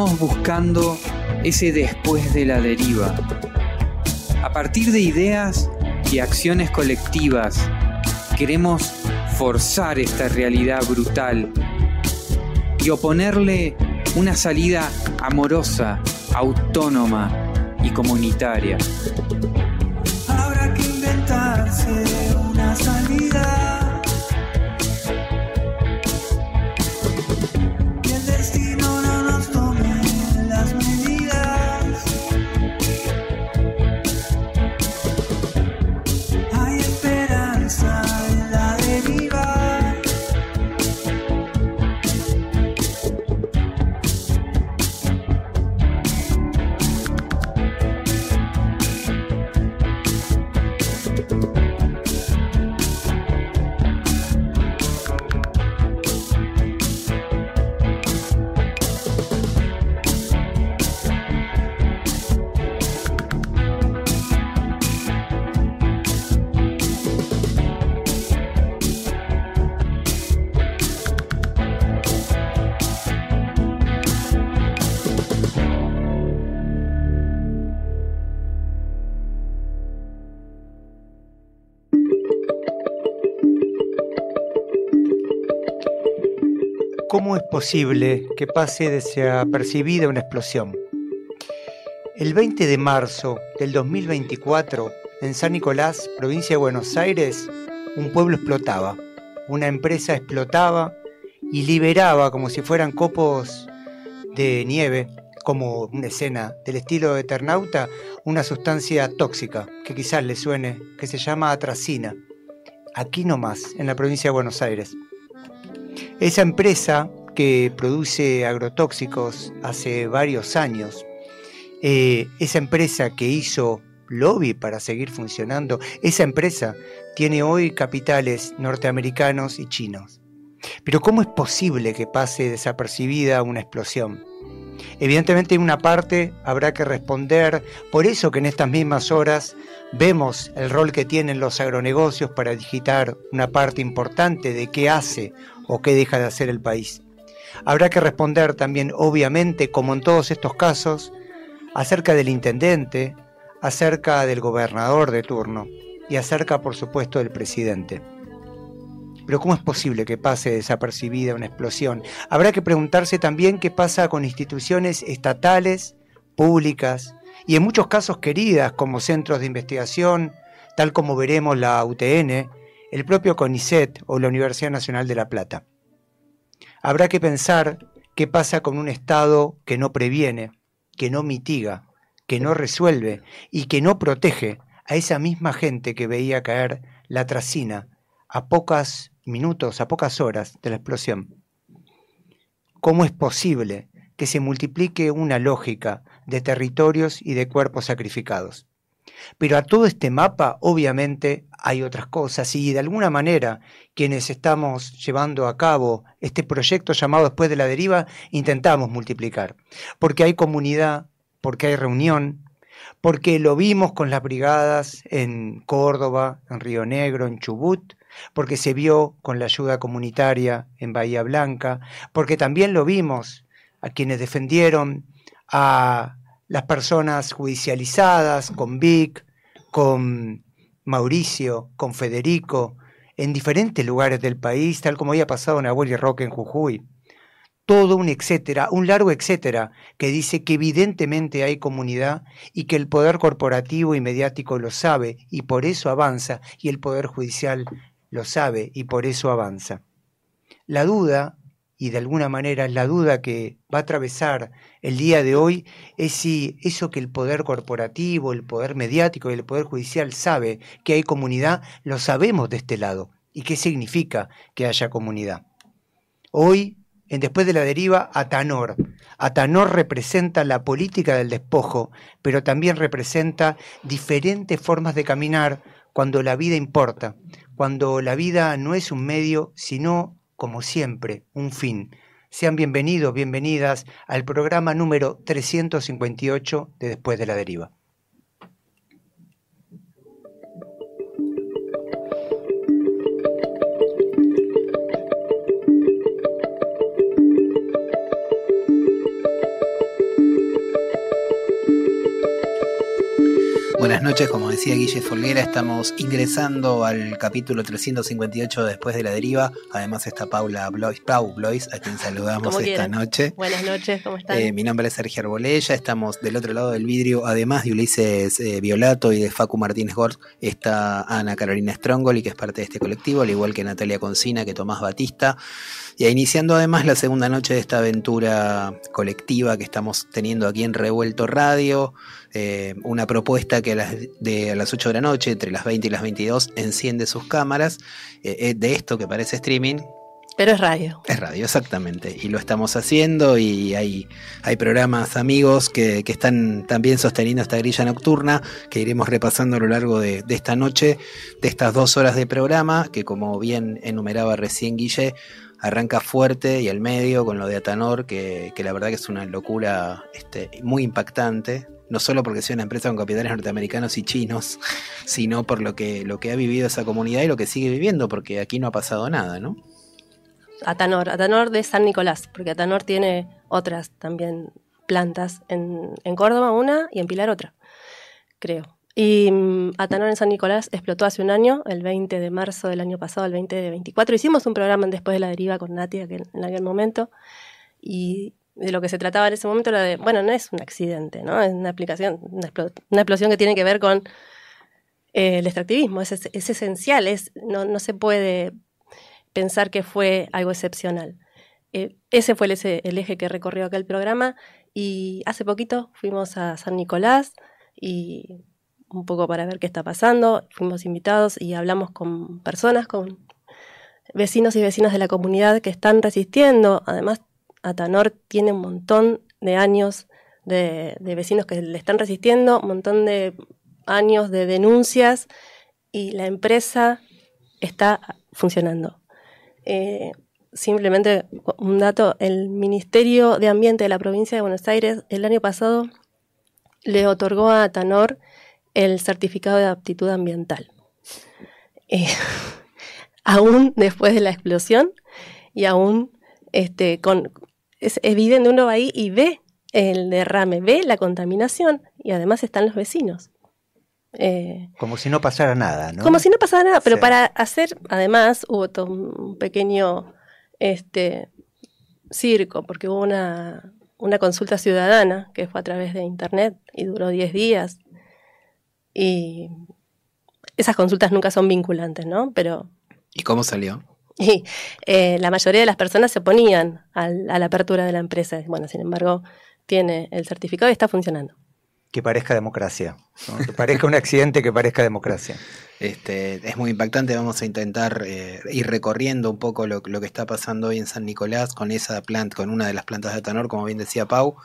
Estamos buscando ese después de la deriva. A partir de ideas y acciones colectivas, queremos forzar esta realidad brutal y oponerle una salida amorosa, autónoma y comunitaria. ¿Cómo es posible que pase desapercibida una explosión? El 20 de marzo del 2024, en San Nicolás, provincia de Buenos Aires, un pueblo explotaba, una empresa explotaba y liberaba como si fueran copos de nieve, como una escena del estilo de Eternauta, una sustancia tóxica que quizás le suene, que se llama atracina, aquí nomás, en la provincia de Buenos Aires. Esa empresa que produce agrotóxicos hace varios años, eh, esa empresa que hizo lobby para seguir funcionando, esa empresa tiene hoy capitales norteamericanos y chinos. Pero ¿cómo es posible que pase desapercibida una explosión? Evidentemente en una parte habrá que responder, por eso que en estas mismas horas vemos el rol que tienen los agronegocios para digitar una parte importante de qué hace o qué deja de hacer el país. Habrá que responder también, obviamente, como en todos estos casos, acerca del intendente, acerca del gobernador de turno y acerca, por supuesto, del presidente. Pero ¿cómo es posible que pase desapercibida una explosión? Habrá que preguntarse también qué pasa con instituciones estatales, públicas y en muchos casos queridas como centros de investigación, tal como veremos la UTN, el propio CONICET o la Universidad Nacional de La Plata. Habrá que pensar qué pasa con un Estado que no previene, que no mitiga, que no resuelve y que no protege a esa misma gente que veía caer la tracina a pocos minutos, a pocas horas de la explosión. ¿Cómo es posible que se multiplique una lógica de territorios y de cuerpos sacrificados? Pero a todo este mapa, obviamente, hay otras cosas y de alguna manera quienes estamos llevando a cabo este proyecto llamado Después de la Deriva, intentamos multiplicar. Porque hay comunidad, porque hay reunión, porque lo vimos con las brigadas en Córdoba, en Río Negro, en Chubut, porque se vio con la ayuda comunitaria en Bahía Blanca, porque también lo vimos a quienes defendieron a las personas judicializadas, con Vic, con Mauricio, con Federico, en diferentes lugares del país, tal como había pasado en Abuelo y Roque en Jujuy. Todo un etcétera, un largo etcétera, que dice que evidentemente hay comunidad y que el poder corporativo y mediático lo sabe y por eso avanza, y el poder judicial lo sabe y por eso avanza. La duda y de alguna manera la duda que va a atravesar el día de hoy es si eso que el poder corporativo, el poder mediático y el poder judicial sabe que hay comunidad, lo sabemos de este lado. ¿Y qué significa que haya comunidad? Hoy, en Después de la Deriva, Atanor. Atanor representa la política del despojo, pero también representa diferentes formas de caminar cuando la vida importa, cuando la vida no es un medio, sino como siempre, un fin. Sean bienvenidos, bienvenidas al programa número 358 de Después de la Deriva. Buenas noches, como decía Guille Folguera, estamos ingresando al capítulo 358 después de la deriva. Además está Paula Blois, Pau Blois, a quien saludamos esta quieran. noche. Buenas noches, ¿cómo están? Eh, mi nombre es Sergio Arbolella, estamos del otro lado del vidrio, además de Ulises eh, Violato y de Facu Martínez Gort, está Ana Carolina Strongoli, que es parte de este colectivo, al igual que Natalia Concina, que Tomás Batista. Y iniciando además la segunda noche de esta aventura colectiva que estamos teniendo aquí en Revuelto Radio, eh, una propuesta que a las, de, a las 8 de la noche, entre las 20 y las 22, enciende sus cámaras eh, eh, de esto que parece streaming, Pero es radio. es radio, exactamente. Y lo estamos haciendo y hay, hay programas amigos que, que están también sosteniendo esta grilla nocturna que iremos repasando a lo largo de, de esta noche, de estas dos horas de programa, que como bien enumeraba recién Guille, arranca fuerte y al medio con lo de Atanor, que, que la verdad que es una locura este, muy impactante. No solo porque sea una empresa con capitales norteamericanos y chinos, sino por lo que, lo que ha vivido esa comunidad y lo que sigue viviendo, porque aquí no ha pasado nada, ¿no? Atanor, Atanor de San Nicolás, porque Atanor tiene otras también plantas en, en Córdoba, una y en Pilar otra, creo. Y mm, Atanor en San Nicolás explotó hace un año, el 20 de marzo del año pasado, el 2024. Hicimos un programa después de la deriva con Nati aquel- en aquel momento y de lo que se trataba en ese momento era de, bueno, no es un accidente, ¿no? Es una aplicación, una, explo- una explosión que tiene que ver con eh, el extractivismo, es, es- es esencial, es, no, no se puede pensar que fue algo excepcional. Eh, ese fue el eje que recorrió acá el programa y hace poquito fuimos a San Nicolás y un poco para ver qué está pasando, fuimos invitados y hablamos con personas, con vecinos y vecinas de la comunidad que están resistiendo. Además, Atanor tiene un montón de años de, vecinos que le están resistiendo, un montón de años de denuncias y la empresa está funcionando. Eh, simplemente un dato, el Ministerio de Ambiente de la provincia de Buenos Aires el año pasado le otorgó a Tanor el certificado de aptitud ambiental. Eh, aún después de la explosión y aún este, con, es evidente, uno va ahí y ve el derrame, ve la contaminación y además están los vecinos. Eh, Como si no pasara nada, ¿no? como si no pasara nada, pero Sí. para hacer, además, hubo todo un pequeño este, circo, porque hubo una, una consulta ciudadana que fue a través de internet y duró 10 días. Y esas consultas nunca son vinculantes, ¿no? Pero ¿Y cómo salió? y, eh, la mayoría de las personas se oponían al- a la apertura de la empresa. Bueno, sin embargo, tiene el certificado y está funcionando. Que parezca democracia. ¿no? Que parezca un accidente que parezca democracia. Este, es muy impactante, vamos a intentar eh, ir recorriendo un poco lo, lo que está pasando hoy en San Nicolás con esa planta, con una de las plantas de Atanor, como bien decía Pau.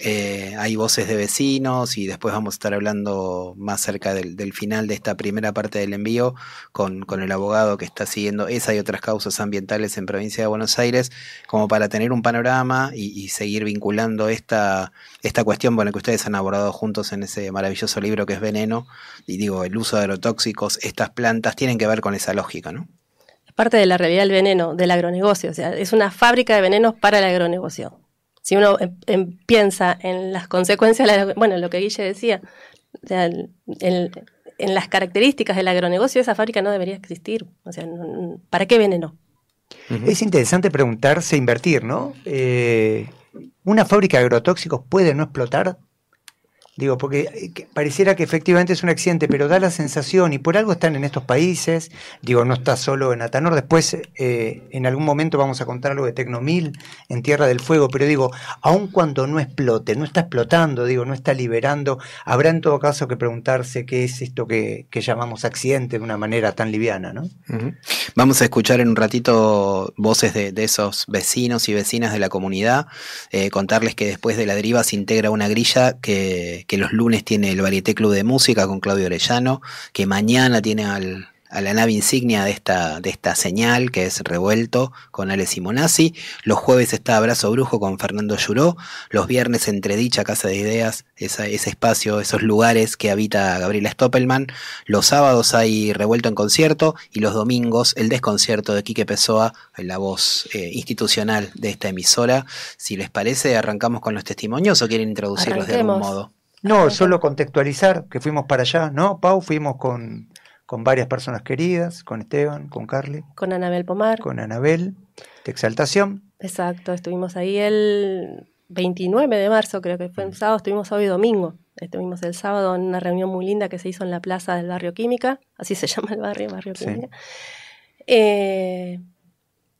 Eh, hay voces de vecinos y después vamos a estar hablando más cerca del, final de esta primera parte del envío con, con el abogado que está siguiendo esa y otras causas ambientales en provincia de Buenos Aires, como para tener un panorama y, y seguir vinculando esta, esta cuestión bueno, que ustedes han abordado juntos en ese maravilloso libro que es Veneno, y digo, el uso de agrotóxicos, estas plantas tienen que ver con esa lógica, ¿no? Es parte de la realidad del veneno, del agronegocio. O sea, es una fábrica de venenos para el agronegocio. Si uno em- em- piensa en las consecuencias, de la- bueno, lo que Guille decía, o sea, el- el- en las características del agronegocio, esa fábrica no debería existir. O sea, ¿para qué veneno? Es interesante preguntarse, invertir, ¿no? Eh, ¿Una fábrica de agrotóxicos puede no explotar? Digo, porque eh, pareciera que efectivamente es un accidente, pero da la sensación, y por algo están en estos países, digo, no está solo en Atanor, después eh, en algún momento vamos a contar algo de Tecnomil en Tierra del Fuego, pero digo, aun cuando no explote, no está explotando, digo, no está liberando, habrá en todo caso que preguntarse qué es esto que, que llamamos accidente de una manera tan liviana, ¿no? Vamos a escuchar en un ratito voces de, de esos vecinos y vecinas de la comunidad, eh, contarles que después de la deriva se integra una grilla que, que los lunes tiene el Varieté Club de Música con Claudio Orellano, que mañana tiene al, a la nave insignia de esta, de esta señal, que es Revuelto, con Ale Simonazzi. Los jueves está Abrazo Brujo con Fernando Lluró. Los viernes entre dicha Casa de Ideas, esa- ese espacio, esos lugares que habita Gabriela Stoppelman. Los sábados hay Revuelto en concierto y los domingos el desconcierto de Quique Pessoa, la voz eh, institucional de esta emisora. Si les parece, arrancamos con los testimonios o quieren introducirlos de algún modo. No, solo contextualizar que fuimos para allá, ¿no? Pau, fuimos con, con varias personas queridas, con Esteban, con Carly, Con Anabel Pomar. con Anabel, de Exaltación. Exacto, estuvimos ahí el 29 de marzo, creo que fue un sábado, estuvimos sábado y domingo. Estuvimos el sábado en una reunión muy linda que se hizo en la plaza del barrio Química, así se llama el barrio, barrio Sí. Química. Eh,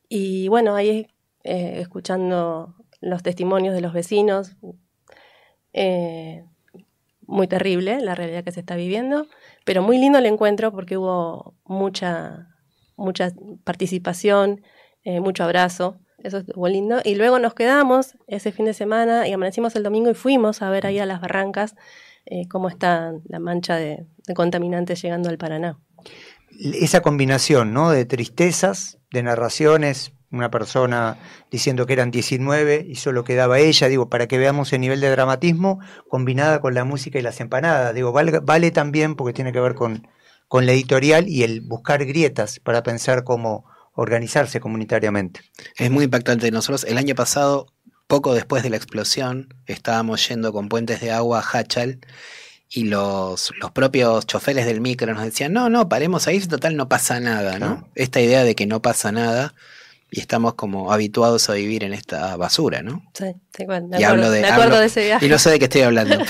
y bueno, ahí eh, escuchando los testimonios de los vecinos, eh, muy terrible la realidad que se está viviendo, pero muy lindo el encuentro porque hubo mucha, mucha participación, eh, mucho abrazo, eso estuvo lindo. Y luego nos quedamos ese fin de semana y amanecimos el domingo y fuimos a ver ahí a las barrancas eh, cómo está la mancha de, de contaminantes llegando al Paraná. Esa combinación, ¿no? De tristezas, de narraciones, una persona diciendo que eran 19 y solo quedaba ella, digo, para que veamos el nivel de dramatismo, combinada con la música y las empanadas. Digo, vale, vale también porque tiene que ver con, con la editorial y el buscar grietas para pensar cómo organizarse comunitariamente. Es muy impactante. Nosotros el año pasado, poco después de la explosión, estábamos yendo con puentes de agua a Hachal y los, los propios choferes del micro nos decían, no, no, paremos ahí, total no pasa nada, ¿no? Esta idea de que no pasa nada y estamos como habituados a vivir en esta basura, ¿no? Sí, sí, bueno, me Y acuerdo, hablo de- me acuerdo hablo- de ese viaje. Y no sé de qué estoy hablando.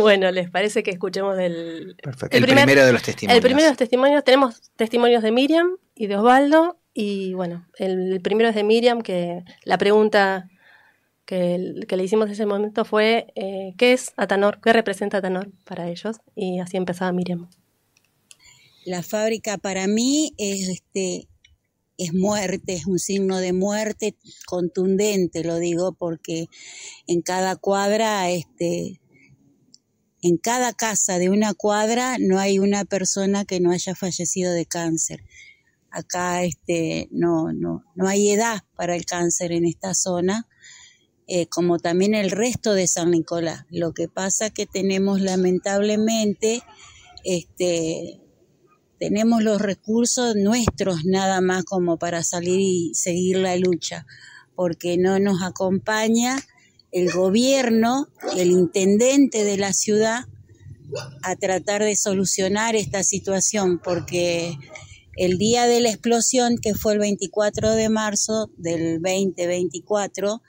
bueno, ¿les parece que escuchemos Perfecto. el primer- primero de los testimonios. El primero de los testimonios, tenemos testimonios de Miriam y de Osvaldo. Y bueno, el, el primero es de Miriam, que la pregunta que, que le hicimos en ese momento fue, eh, ¿qué es Atanor? ¿Qué representa Atanor para ellos? Y así empezaba Miriam. La fábrica para mí es este es muerte, es un signo de muerte contundente, lo digo porque en cada cuadra este en cada casa de una cuadra no hay una persona que no haya fallecido de cáncer. Acá este no no no hay edad para el cáncer en esta zona. eh, como también el resto de San Nicolás. Lo que pasa que tenemos lamentablemente este, tenemos los recursos nuestros nada más como para salir y seguir la lucha, porque no nos acompaña el gobierno, el intendente de la ciudad a tratar de solucionar esta situación, porque el día de la explosión, que fue el 24 de marzo del 2024,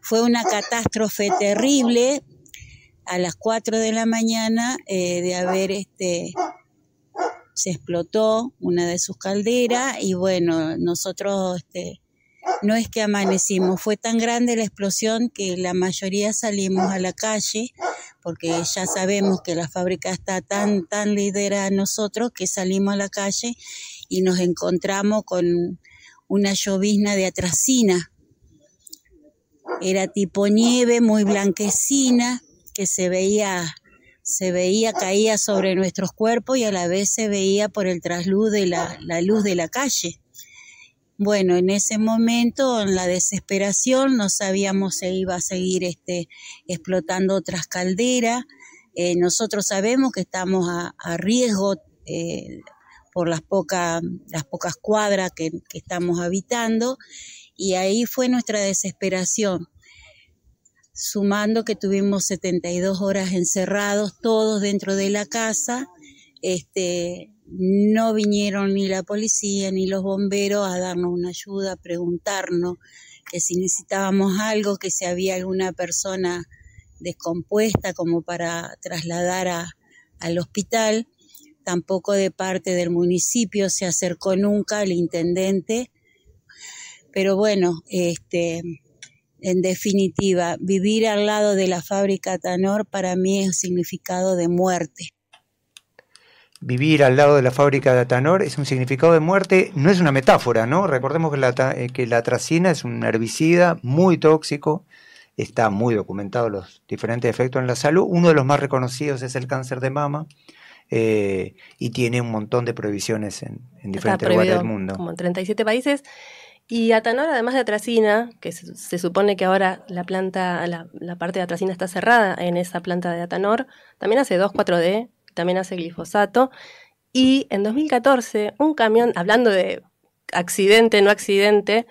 fue una catástrofe terrible. A las 4 de la mañana eh, de haber este se explotó una de sus calderas y bueno, nosotros este, no es que amanecimos, fue tan grande la explosión que la mayoría salimos a la calle porque ya sabemos que la fábrica está tan, tan lidera a nosotros que salimos a la calle y nos encontramos con una llovizna de atracina. Era tipo nieve, muy blanquecina, que se veía se veía, caía sobre nuestros cuerpos y a la vez se veía por el trasluz de la, la luz de la calle. Bueno, en ese momento, en la desesperación, no sabíamos si iba a seguir este, explotando otras calderas. Eh, nosotros sabemos que estamos a, a riesgo eh, por las, poca, las pocas cuadras que, que estamos habitando y ahí fue nuestra desesperación sumando que tuvimos 72 horas encerrados, todos dentro de la casa, este, no vinieron ni la policía ni los bomberos a darnos una ayuda, a preguntarnos que si necesitábamos algo, que si había alguna persona descompuesta como para trasladar a, al hospital. Tampoco de parte del municipio se acercó nunca el intendente. Pero bueno, este, en definitiva, vivir al lado de la fábrica Tanor para mí es un significado de muerte. Vivir al lado de la fábrica de Atanor es un significado de muerte, no es una metáfora, ¿no? Recordemos que la, ta- eh, que la atracina es un herbicida muy tóxico, está muy documentado los diferentes efectos en la salud. Uno de los más reconocidos es el cáncer de mama eh, y tiene un montón de prohibiciones en, en diferentes lugares del mundo. como en 37 países. Y Atanor, además de atracina, que se, se supone que ahora la planta, la, la parte de atracina está cerrada en esa planta de Atanor, también hace 2,4-D, también hace glifosato. Y en 2014, un camión, hablando de accidente, no accidente,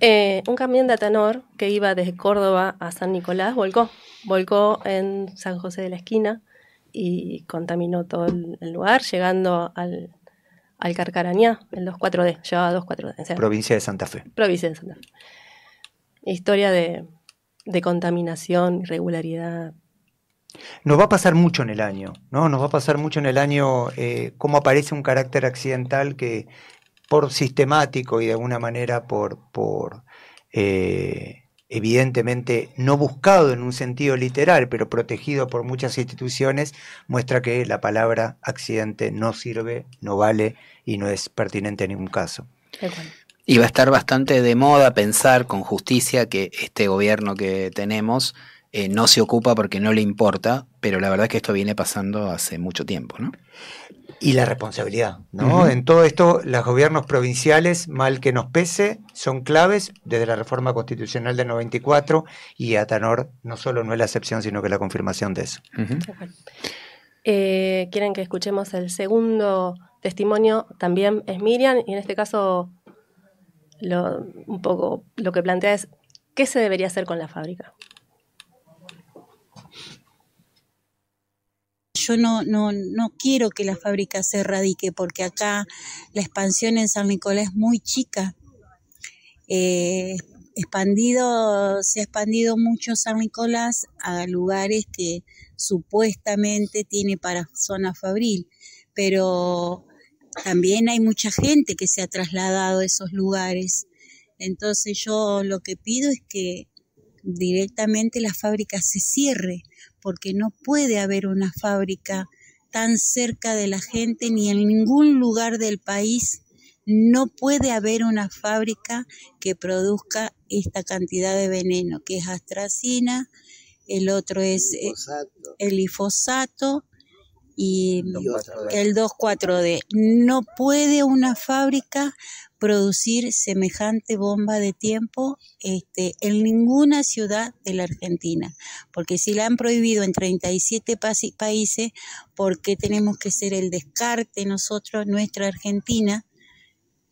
eh, un camión de Atanor que iba desde Córdoba a San Nicolás volcó. volcó en San José de la Esquina y contaminó todo el, el lugar, llegando al, al Carcarañá, el 24D, llevaba 24D. o sea, Provincia de Santa Fe. provincia de Santa Fe. Historia de, de contaminación, irregularidad. Nos va a pasar mucho en el año, ¿no? Nos va a pasar mucho en el año eh, cómo aparece un carácter accidental que por sistemático y de alguna manera por, por eh, evidentemente no buscado en un sentido literal, pero protegido por muchas instituciones, muestra que la palabra accidente no sirve, no vale y no es pertinente en ningún caso. Y va a estar bastante de moda pensar con justicia que este gobierno que tenemos eh, no se ocupa porque no le importa, pero la verdad es que esto viene pasando hace mucho tiempo, ¿no? Y la responsabilidad, ¿no? En todo esto, los gobiernos provinciales, mal que nos pese, son claves desde la reforma constitucional del 94 y Atanor no solo no es la excepción, sino que es la confirmación de eso. Eh, Quieren que escuchemos el segundo testimonio, también es Miriam, y en este caso lo, un poco lo que plantea es qué se debería hacer con la fábrica. Yo no, no, no quiero que la fábrica se erradique porque acá la expansión en San Nicolás es muy chica. Eh, expandido, se ha expandido mucho San Nicolás a lugares que supuestamente tiene para zona fabril, pero también hay mucha gente que se ha trasladado a esos lugares. Entonces yo lo que pido es que directamente la fábrica se cierre, porque no puede haber una fábrica tan cerca de la gente ni en ningún lugar del país. No puede haber una fábrica que produzca esta cantidad de veneno, que es astracina, el otro es eh, el glifosato y el 2,4-D. No puede una fábrica producir semejante bomba de tiempo este, en ninguna ciudad de la Argentina, porque si la han prohibido en 37 pasi- países, ¿por qué tenemos que ser el descarte nosotros, nuestra Argentina,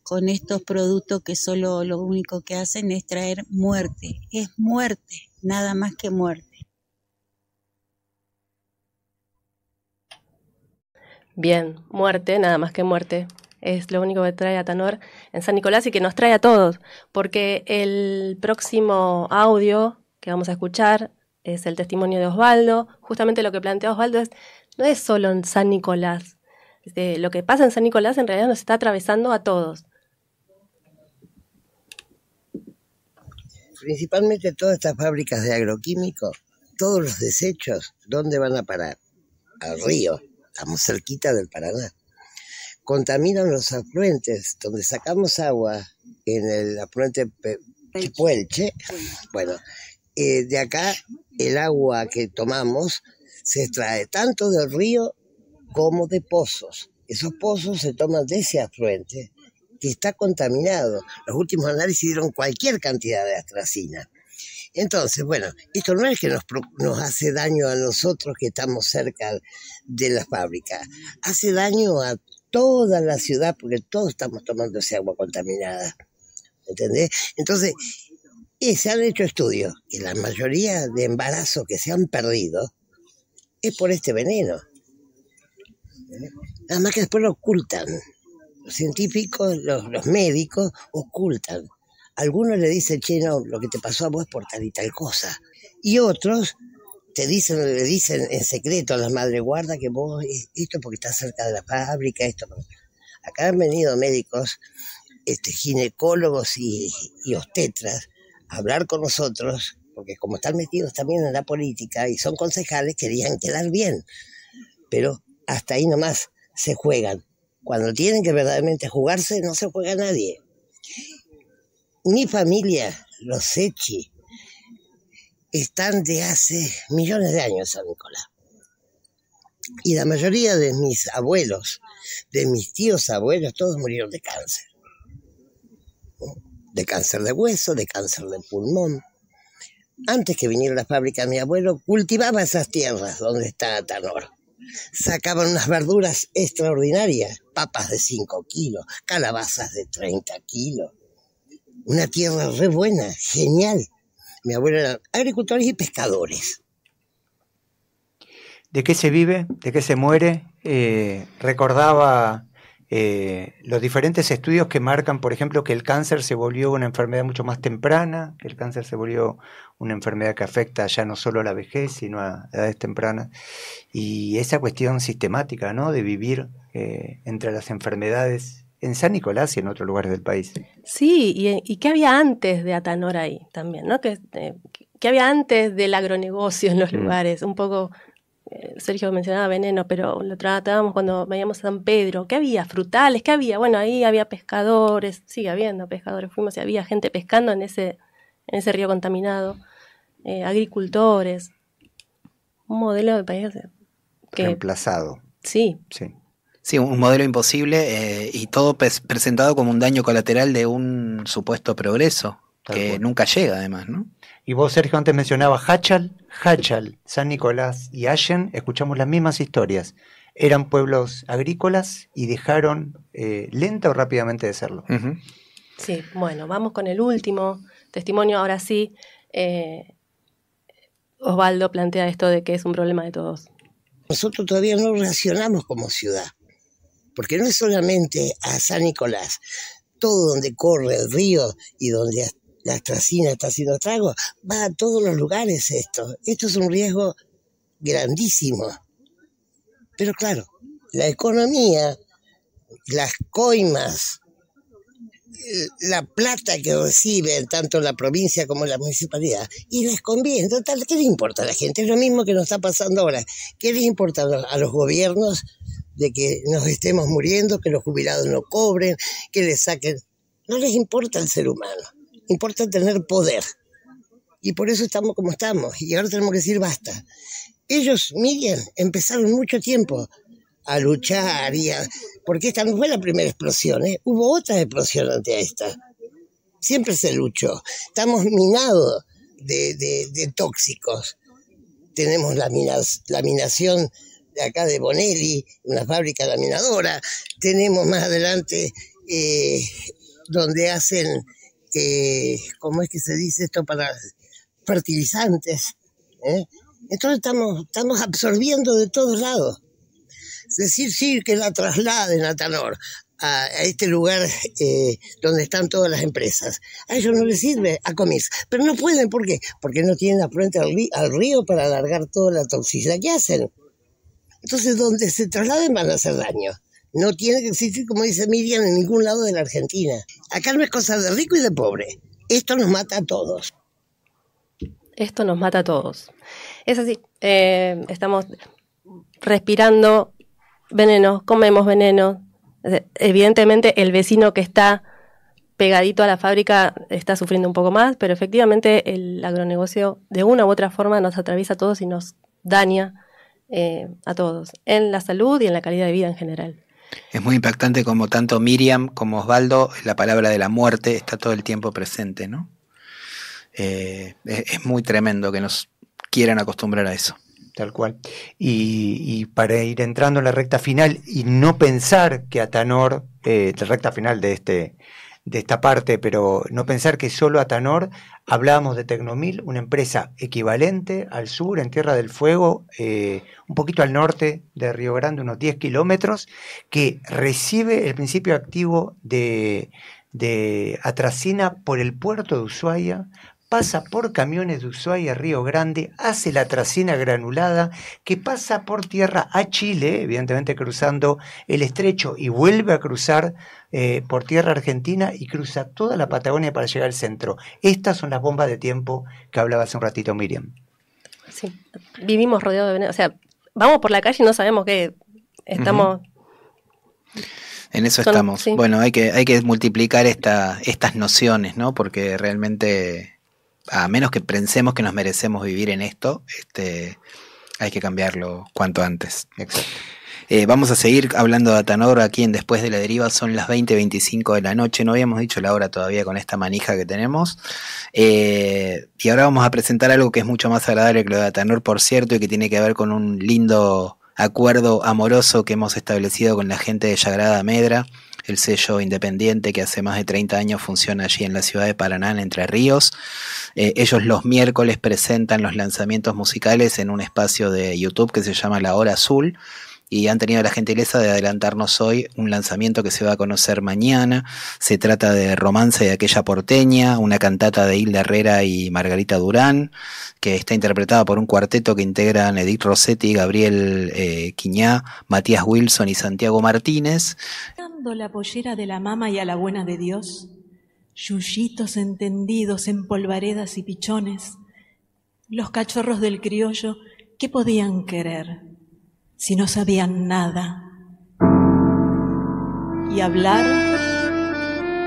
con estos productos que solo lo único que hacen es traer muerte? Es muerte, nada más que muerte. Bien, muerte, nada más que muerte. Es lo único que trae a Tanor en San Nicolás y que nos trae a todos, porque el próximo audio que vamos a escuchar es el testimonio de Osvaldo. Justamente lo que plantea Osvaldo es, no es solo en San Nicolás. Este, lo que pasa en San Nicolás en realidad nos está atravesando a todos. principalmente todas estas fábricas de agroquímicos, todos los desechos, ¿dónde van a parar? Al río, estamos cerquita del Paraná. Contaminan los afluentes, donde sacamos agua en el afluente Pe- Chipuelche. Bueno, eh, de acá el agua que tomamos se extrae tanto del río como de pozos. Esos pozos se toman de ese afluente que está contaminado. Los últimos análisis dieron cualquier cantidad de astracina. Entonces, bueno, esto no es que nos, nos hace daño a nosotros que estamos cerca de la fábrica, hace daño a toda la ciudad porque todos estamos tomando ese agua contaminada. ¿Entendés? Entonces, y se han hecho estudios que la mayoría de embarazos que se han perdido es por este veneno. Nada más que después lo ocultan. Los científicos, los, los médicos ocultan. Algunos le dicen, che, no, lo que te pasó a vos es por tal y tal cosa. Y otros te dicen, le dicen en secreto a la madre guarda que vos, esto porque estás cerca de la fábrica, esto. porque-". Acá han venido médicos, este, ginecólogos y, y obstetras a hablar con nosotros, porque como están metidos también en la política y son concejales, querían quedar bien. Pero hasta ahí nomás se juegan. Cuando tienen que verdaderamente jugarse, no se juega nadie. Mi familia, los Sechi, están de hace millones de años San Nicolás. Y la mayoría de mis abuelos, de mis tíos abuelos, todos murieron de cáncer. De cáncer de hueso, de cáncer de pulmón. Antes que viniera la fábrica, mi abuelo cultivaba esas tierras donde está Tanor. Sacaban unas verduras extraordinarias, papas de 5 kilos, calabazas de 30 kilos. Una tierra re buena, genial. Mi abuelo era agricultores y pescadores. ¿De qué se vive? ¿De qué se muere? Eh, recordaba eh, los diferentes estudios que marcan, por ejemplo, que el cáncer se volvió una enfermedad mucho más temprana, que el cáncer se volvió una enfermedad que afecta ya no solo a la vejez, sino a edades tempranas. Y esa cuestión sistemática, ¿no? De vivir eh, entre las enfermedades en San Nicolás y en otros lugares del país. Sí, y, y qué había antes de Atanor ahí también, ¿no? Que, eh, ¿Qué había antes del agronegocio en los Mm. lugares? Un poco, eh, Sergio mencionaba veneno, pero lo tratábamos cuando veíamos a San Pedro. ¿Qué había? Frutales, ¿qué había? Bueno, ahí había pescadores, sigue habiendo pescadores, fuimos y había gente pescando en ese, en ese río contaminado, eh, agricultores. Un modelo de país que, Reemplazado, sí, sí. Sí, un modelo imposible eh, y todo presentado como un daño colateral de un supuesto progreso Tal que cual. nunca llega además, ¿no? Y vos, Sergio, antes mencionabas Hachal, Hachal, San Nicolás y Allen, escuchamos las mismas historias. Eran pueblos agrícolas y dejaron eh, lenta o rápidamente de serlo. Sí, bueno, vamos con el último testimonio. Ahora sí, eh, Osvaldo plantea esto de que es un problema de todos. Nosotros todavía no reaccionamos como ciudad, porque no es solamente a San Nicolás, todo donde corre el río y donde la astracina está haciendo trago, va a todos los lugares esto. Esto es un riesgo grandísimo. Pero claro, la economía, las coimas, eh, la plata que reciben tanto la provincia como la municipalidad, y les conviene. Total, ¿qué les importa a la gente? Es lo mismo que nos está pasando ahora. ¿Qué les importa a los- a los gobiernos de que nos estemos muriendo, que los jubilados no cobren, que les saquen? No les importa el ser humano, importa tener poder. Y por eso estamos como estamos. Y ahora tenemos que decir basta. Ellos, Miriam, empezaron mucho tiempo a luchar y a... Porque esta no fue la primera explosión, ¿eh? Hubo otra explosión ante esta. Siempre se luchó. Estamos minados de, de- tóxicos. Tenemos la, la minación de acá de Bonelli, una fábrica laminadora. Tenemos más adelante eh, donde hacen, eh, ¿cómo es que se dice esto? Para fertilizantes. ¿eh? Entonces estamos, estamos absorbiendo de todos lados. Decir, sí, que la trasladen a Tanor, a, este lugar eh, donde están todas las empresas. A ellos no les sirve a Comis. Pero no pueden, ¿por qué? Porque no tienen afluente al, ri- al río para alargar toda la toxicidad que hacen. Entonces, donde se trasladen van a hacer daño. No tiene que existir, como dice Miriam, en ningún lado de la Argentina. Acá no es cosa de rico y de pobre. Esto nos mata a todos. Esto nos mata a todos. Es así, eh, estamos respirando veneno, comemos veneno. Evidentemente el vecino que está pegadito a la fábrica está sufriendo un poco más, pero efectivamente el agronegocio de una u otra forma nos atraviesa a todos y nos daña eh, a todos, en la salud y en la calidad de vida en general. Es muy impactante como tanto Miriam como Osvaldo, la palabra de la muerte está todo el tiempo presente, ¿no? Eh, es, es muy tremendo que nos quieran acostumbrar a eso. Tal cual. Y, y para ir entrando en la recta final y no pensar que Atanor, eh, la recta final de este de esta parte, pero no pensar que solo Atanor, hablábamos de Tecnomil, una empresa equivalente al sur, en Tierra del Fuego, eh, un poquito al norte de Río Grande, unos 10 kilómetros, que recibe el principio activo de, de atracina por el puerto de Ushuaia, pasa por camiones de Ushuaia a Río Grande, hace la tracina granulada, que pasa por tierra a Chile, evidentemente cruzando el estrecho, y vuelve a cruzar eh, por tierra argentina y cruza toda la Patagonia para llegar al centro. Estas son las bombas de tiempo que hablaba hace un ratito Miriam. Sí, vivimos rodeados de veneno. O sea, vamos por la calle y no sabemos que estamos... En eso Son- estamos. sí. Bueno, hay que, hay que multiplicar esta, estas nociones, ¿no? Porque realmente, a menos que pensemos que nos merecemos vivir en esto, este, hay que cambiarlo cuanto antes. Exacto. Eh, vamos a seguir hablando de Atanor aquí en Después de la Deriva. Son las 20.25 de la noche. No habíamos dicho la hora todavía con esta manija que tenemos. Eh, y ahora vamos a presentar algo que es mucho más agradable que lo de Atanor, por cierto, y que tiene que ver con un lindo acuerdo amoroso que hemos establecido con la gente de Sagrada Medra. el sello independiente que hace más de 30 años funciona allí en la ciudad de Paraná, en Entre Ríos. Eh, ellos los miércoles presentan los lanzamientos musicales en un espacio de YouTube que se llama La Hora Azul y han tenido la gentileza de adelantarnos hoy un lanzamiento que se va a conocer mañana. Se trata de Romance de aquella porteña, una cantata de Hilda Herrera y Margarita Durán, que está interpretada por un cuarteto que integran Edith Rossetti, Gabriel eh, Quiñá, Matías Wilson y Santiago Martínez. La pollera de la mama y a la buena de Dios, yuyitos entendidos en polvaredas y pichones, los cachorros del criollo, ¿qué podían querer? Si no sabían nada? Y hablar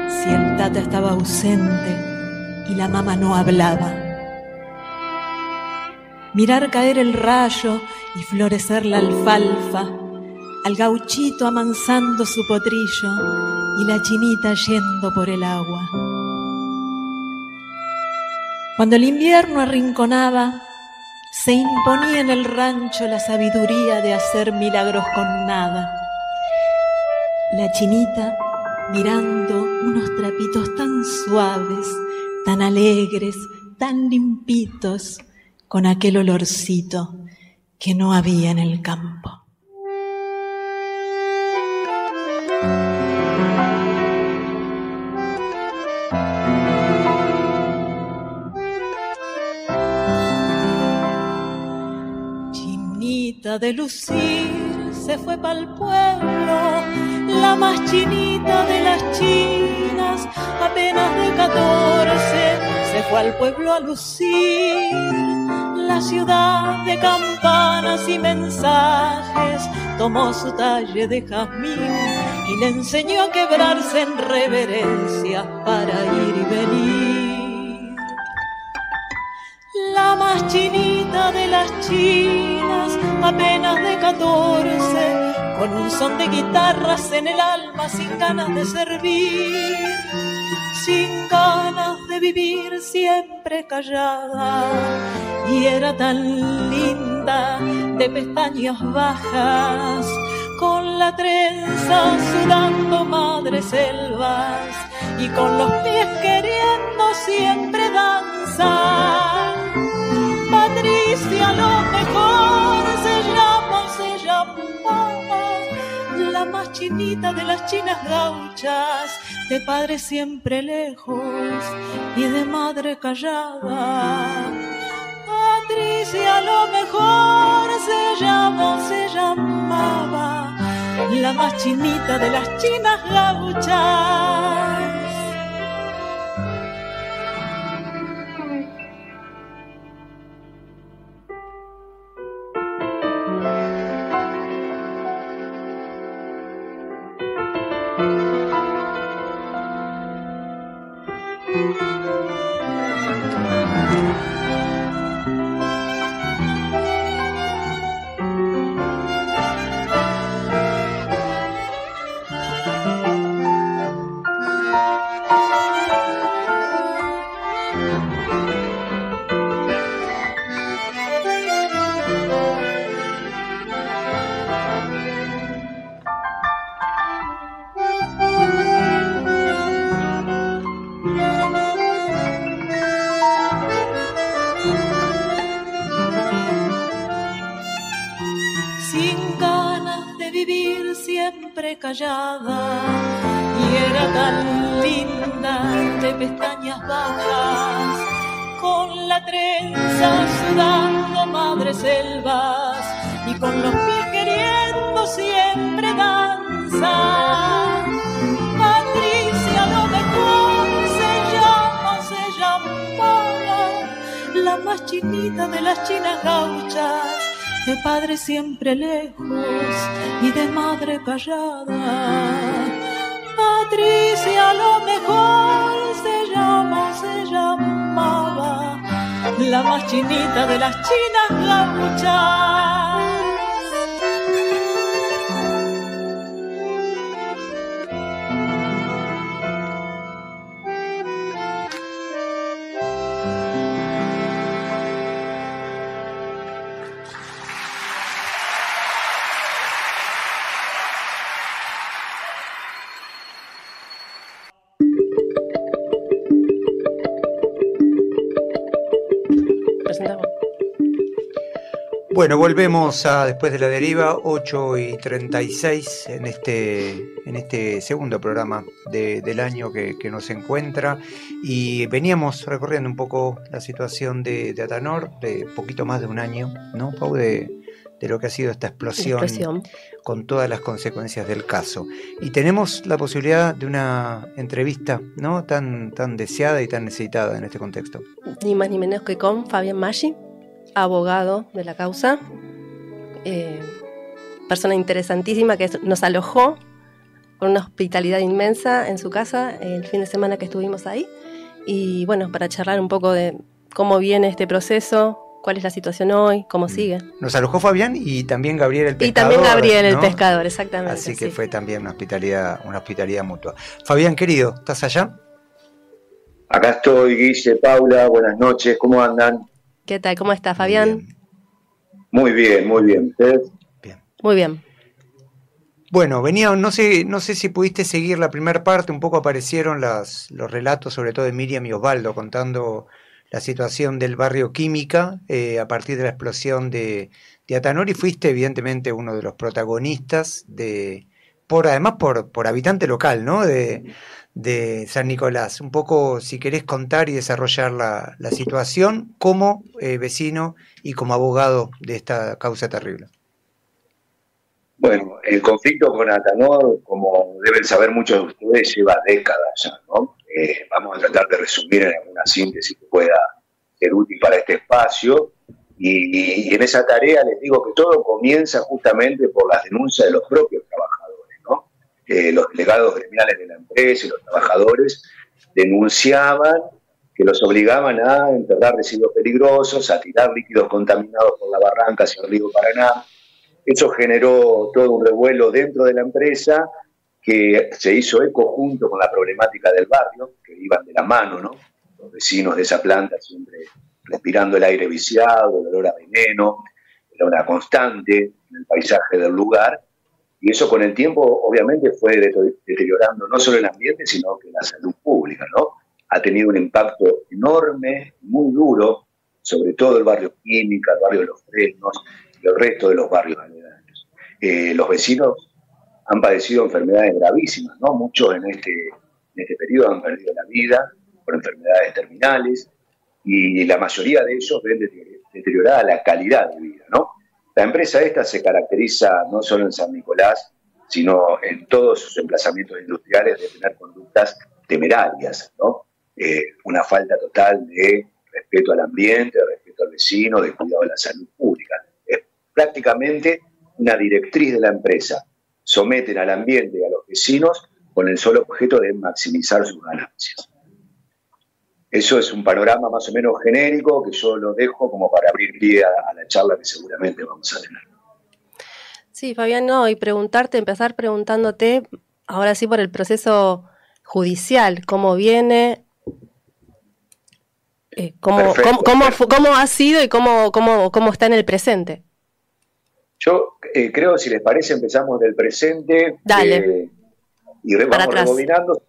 si el tata estaba ausente y la mamá no hablaba. Mirar caer el rayo y florecer la alfalfa, al gauchito amansando su potrillo y la chinita yendo por el agua. Cuando el invierno arrinconaba, se imponía en el rancho la sabiduría de hacer milagros con nada. La chinita mirando unos trapitos tan suaves, tan alegres, tan limpitos, con aquel olorcito que no había en el campo. De lucir se fue pa'l pueblo, la más chinita de las chinas, apenas de catorce, se fue al pueblo a lucir. La ciudad de campanas y mensajes tomó su talle de jazmín y le enseñó a quebrarse en reverencia para ir y venir la más chinita de las chinas, apenas de catorce, con un son de guitarras en el alma, sin ganas de servir, sin ganas de vivir, siempre callada. Y era tan linda, de pestañas bajas, con la trenza sudando madres selvas, y con los pies queriendo siempre danzar Patricia lo mejor se llama, se llamaba la más chinita de las chinas gauchas, de padre siempre lejos y de madre callada. Patricia lo mejor se llama, se llamaba la más chinita de las chinas gauchas. Y era tan linda de pestañas bajas, con la trenza sudando madres selvas y con los pies queriendo siempre danzar. Patricia lo mejor se llama, se llamaba la más chinita de las chinas gauchas de padre siempre lejos y de madre callada. Patricia lo mejor se llama, se llamaba, la más chinita de las chinas Bueno, volvemos a después de la deriva, 8 y 36 en este, en este segundo programa del año que, nos encuentra. Y veníamos recorriendo un poco la situación de, Atanor, de poquito más de un año, ¿no, Pau? De, de lo que ha sido esta explosión, Explosión. con todas las consecuencias del caso. Y tenemos la posibilidad de una entrevista, ¿no? Tan, tan deseada y tan necesitada en este contexto. Ni más ni menos que con Fabián Maggi, abogado de la causa. eh, persona interesantísima que nos alojó con una hospitalidad inmensa en su casa el fin de semana que estuvimos ahí. Y bueno, para charlar un poco de cómo viene este proceso, cuál es la situación hoy, cómo sigue. Nos alojó Fabián y también Gabriel el Y pescador. también Gabriel, el pescador, exactamente. Así que sí. fue también una hospitalidad, una hospitalidad mutua. Fabián, querido, ¿estás allá? Acá estoy, Guille, Paula, buenas noches, ¿cómo andan? ¿Qué tal? ¿Cómo está, Fabián? Bien. Muy bien, muy bien. ¿Ustedes? Muy bien. Bueno, venía, no sé, no sé si pudiste seguir la primera parte, un poco aparecieron las, los relatos, sobre todo de Miriam y Osvaldo, contando la situación del barrio Química eh, a partir de la explosión de, de Atanor y fuiste evidentemente uno de los protagonistas de, por además por, por habitante local, ¿no? De, de San Nicolás. Un poco, si querés contar y desarrollar la, la situación como eh, vecino y como abogado de esta causa terrible. Bueno, el conflicto con Atanor, como deben saber muchos de ustedes, lleva décadas ya, ¿no? Eh, vamos a tratar de resumir en alguna síntesis que pueda ser útil para este espacio. Y, y en esa tarea les digo que todo comienza justamente por las denuncias de los propios trabajadores, ¿no? Eh, los delegados gremiales de la empresa y los trabajadores denunciaban que los obligaban a enterrar residuos peligrosos, a tirar líquidos contaminados por la barranca hacia el río Paraná. Eso generó todo un revuelo dentro de la empresa que se hizo eco junto con la problemática del barrio, que iban de la mano, ¿no? Los vecinos de esa planta siempre respirando el aire viciado, el olor a veneno, era una constante en el paisaje del lugar, y eso con el tiempo obviamente fue deteriorando no solo el ambiente, sino que la salud pública, ¿no? Ha tenido un impacto enorme, muy duro, sobre todo el barrio Química, el barrio de los Fresnos y el resto de los barrios aledaños. Eh, los vecinos han padecido enfermedades gravísimas, ¿no? Muchos en este, en este periodo han perdido la vida por enfermedades terminales y la mayoría de ellos ven deterior- deteriorada la calidad de vida, ¿no? La empresa esta se caracteriza no solo en San Nicolás, sino en todos sus emplazamientos industriales de tener conductas temerarias, ¿no? Eh, una falta total de respeto al ambiente, de respeto al vecino, de cuidado de la salud pública. Prácticamente una directriz de la empresa. Someten al ambiente y a los vecinos con el solo objeto de maximizar sus ganancias. Eso es un panorama más o menos genérico que yo lo dejo como para abrir pie a, a la charla que seguramente vamos a tener. Sí, Fabián, no, y preguntarte, empezar preguntándote, ahora sí por el proceso judicial, cómo viene, eh, cómo, Perfecto, cómo, cómo cómo ha sido y cómo, cómo, cómo está en el presente. Yo eh, creo, si les parece, empezamos del presente Dale. eh, y Para vamos atrás. rebobinando,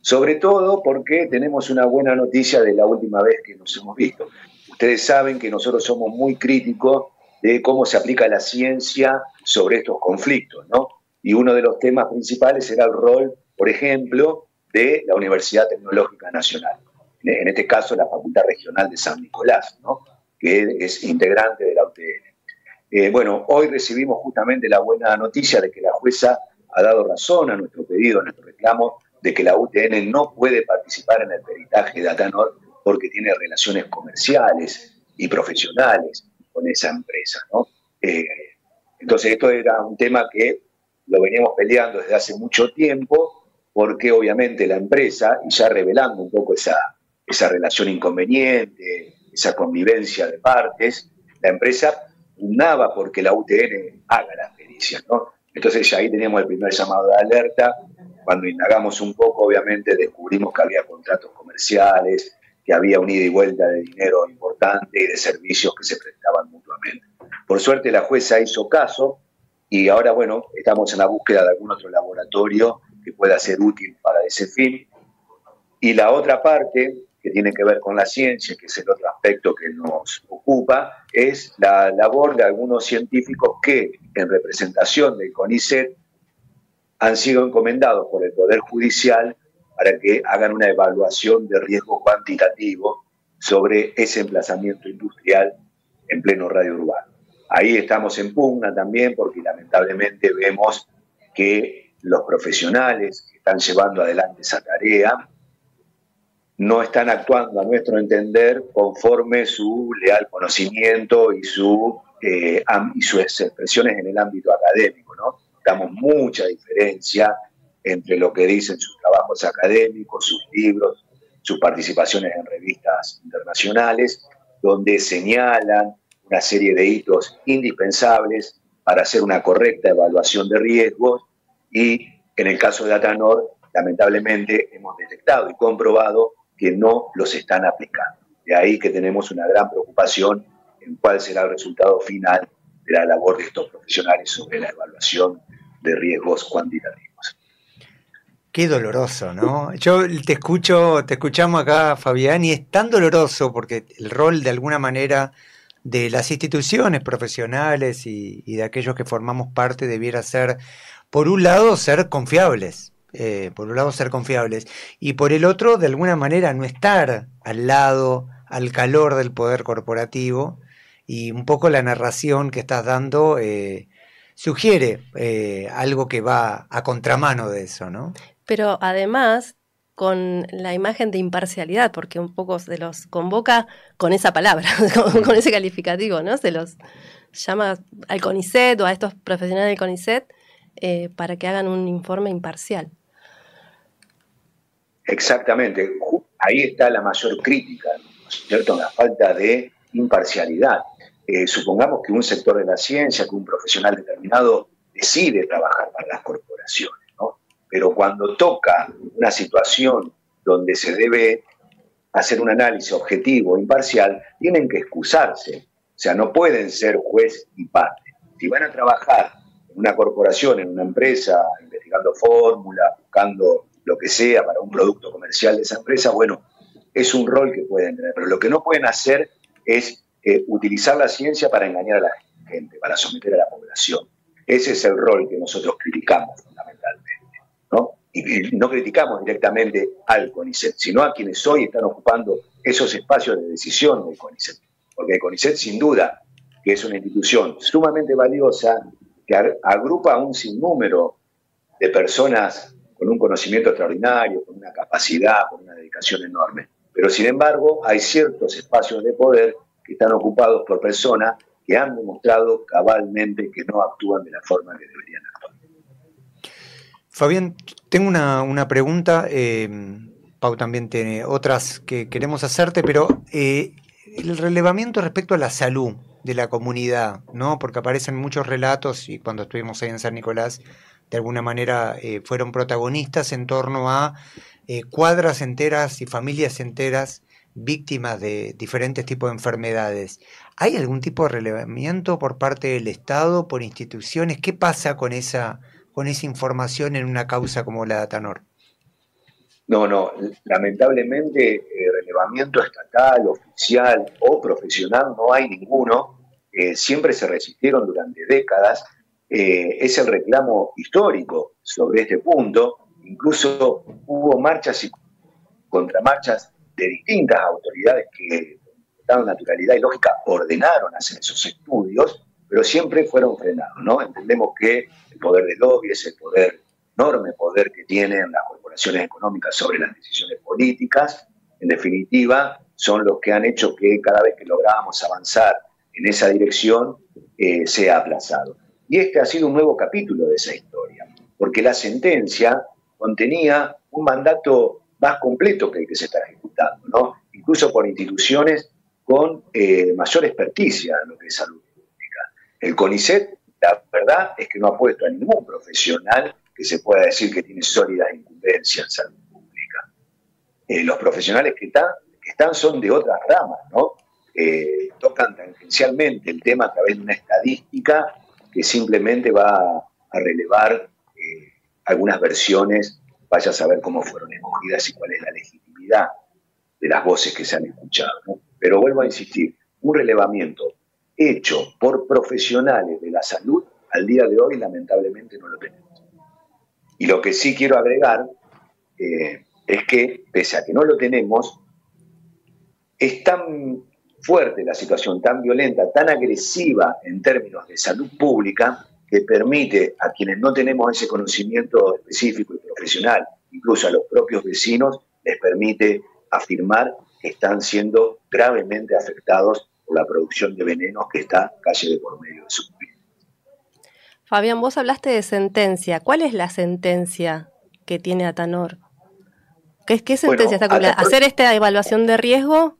sobre todo porque tenemos una buena noticia de la última vez que nos hemos visto. Ustedes saben que nosotros somos muy críticos de cómo se aplica la ciencia sobre estos conflictos, ¿no? Y uno de los temas principales era el rol, por ejemplo, de la Universidad Tecnológica Nacional, en este caso la Facultad Regional de San Nicolás, ¿no? que es integrante de la UTN. Eh, bueno, hoy recibimos justamente la buena noticia de que la jueza ha dado razón a nuestro pedido, a nuestro reclamo, de que la UTN no puede participar en el peritaje de Atanor porque tiene relaciones comerciales y profesionales con esa empresa. Eh, entonces, esto era un tema que lo veníamos peleando desde hace mucho tiempo, porque obviamente la empresa, y ya revelando un poco esa, esa relación inconveniente, esa convivencia de partes, la empresa pugnaba porque la UTN haga las pericias, ¿no? Entonces ahí teníamos el primer llamado de alerta. Cuando indagamos un poco, obviamente descubrimos que había contratos comerciales, que había un ida y vuelta de dinero importante y de servicios que se prestaban mutuamente. Por suerte la jueza hizo caso y ahora, bueno, estamos en la búsqueda de algún otro laboratorio que pueda ser útil para ese fin. Y la otra parte, que tiene que ver con la ciencia, que es el otro aspecto que nos ocupa, es la labor de algunos científicos que, en representación del CONICET, han sido encomendados por el Poder Judicial para que hagan una evaluación de riesgo cuantitativo sobre ese emplazamiento industrial en pleno radio urbano. Ahí estamos en pugna también porque lamentablemente vemos que los profesionales que están llevando adelante esa tarea no están actuando a nuestro entender conforme su leal conocimiento eh, y sus expresiones en el ámbito académico. ¿no? Damos mucha diferencia entre lo que dicen sus trabajos académicos, sus libros, sus participaciones en revistas internacionales, donde señalan una serie de hitos indispensables para hacer una correcta evaluación de riesgos y en el caso de Atanor, lamentablemente hemos detectado y comprobado que no los están aplicando. De ahí que tenemos una gran preocupación en cuál será el resultado final de la labor de estos profesionales sobre la evaluación de riesgos cuantitativos. Qué doloroso, ¿no? Yo te escucho, te escuchamos acá, Fabián, y es tan doloroso porque el rol de alguna manera de las instituciones profesionales y, de aquellos que formamos parte debiera ser, por un lado, ser confiables, eh, por un lado ser confiables, y por el otro, de alguna manera, no estar al lado, al calor del poder corporativo, y un poco la narración que estás dando eh, sugiere eh, algo que va a contramano de eso, ¿no? pero además con la imagen de imparcialidad, porque un poco se los convoca con esa palabra, con, ese calificativo, ¿no? Se los llama al CONICET o a estos profesionales del CONICET eh, para que hagan un informe imparcial. Exactamente, ahí está la mayor crítica, ¿no? La falta de imparcialidad. Eh, supongamos que un sector de la ciencia, que un profesional determinado decide trabajar para las corporaciones pero cuando toca una situación donde se debe hacer un análisis objetivo, imparcial, tienen que excusarse. O sea, no pueden ser juez y parte. Si van a trabajar una corporación, en una empresa, investigando fórmulas, buscando lo que sea para un producto comercial de esa empresa, bueno, es un rol que pueden tener. Pero lo que no pueden hacer es eh, utilizar la ciencia para engañar a la gente, para someter a la población. Ese es el rol que nosotros criticamos y no criticamos directamente al CONICET, sino a quienes hoy están ocupando esos espacios de decisión del CONICET. Porque el CONICET, sin duda, que es una institución sumamente valiosa, que agrupa un sinnúmero de personas con un conocimiento extraordinario, con una capacidad, con una dedicación enorme. Pero, sin embargo, hay ciertos espacios de poder que están ocupados por personas que han demostrado cabalmente que no actúan de la forma que deberían actuar. Fabián, tengo una, pregunta. Eh, Pau también tiene otras que queremos hacerte, pero eh, el relevamiento respecto a la salud de la comunidad, ¿no? Porque aparecen muchos relatos y cuando estuvimos ahí en San Nicolás, de alguna manera eh, fueron protagonistas en torno a cuadras enteras y familias enteras víctimas de diferentes tipos de enfermedades. ¿Hay algún tipo de relevamiento por parte del Estado, por instituciones? ¿Qué pasa con esa con esa información en una causa como la de Atanor? No, no, lamentablemente eh, relevamiento estatal, oficial o profesional no hay ninguno. Eh, siempre se resistieron durante décadas. Eh, es el reclamo histórico sobre este punto. Incluso hubo marchas y contramarchas de distintas autoridades que, con naturalidad y lógica, ordenaron hacer esos estudios, pero siempre fueron frenados. ¿no? Entendemos que el poder del lobby, es el poder, enorme poder que tienen las corporaciones económicas sobre las decisiones políticas, en definitiva, son los que han hecho que cada vez que lográbamos avanzar en esa dirección eh, sea aplazado. Y este ha sido un nuevo capítulo de esa historia, porque la sentencia contenía un mandato más completo que el que se está ejecutando, ¿no? incluso por instituciones con eh, mayor experticia en lo que es salud pública. El CONICET la verdad es que no ha puesto a ningún profesional que se pueda decir que tiene sólidas incumbencias en salud pública. Eh, los profesionales que están son de otras ramas, ¿no? Eh, tocan tangencialmente el tema a través de una estadística que simplemente va a relevar eh, algunas versiones, vaya a saber cómo fueron escogidas y cuál es la legitimidad de las voces que se han escuchado. Pero vuelvo a insistir, un relevamiento hecho por profesionales de la salud, al día de hoy lamentablemente no lo tenemos. Y lo que sí quiero agregar eh, es que, pese a que no lo tenemos, es tan fuerte la situación, tan violenta, tan agresiva en términos de salud pública, que permite a quienes no tenemos ese conocimiento específico y profesional, incluso a los propios vecinos, les permite afirmar que están siendo gravemente afectados por la producción de venenos que está calle de por medio de su vida. Fabián, vos hablaste de sentencia. ¿Cuál es la sentencia que tiene Atanor? ¿Qué, qué sentencia está cumpliendo? ¿Hacer esta evaluación de riesgo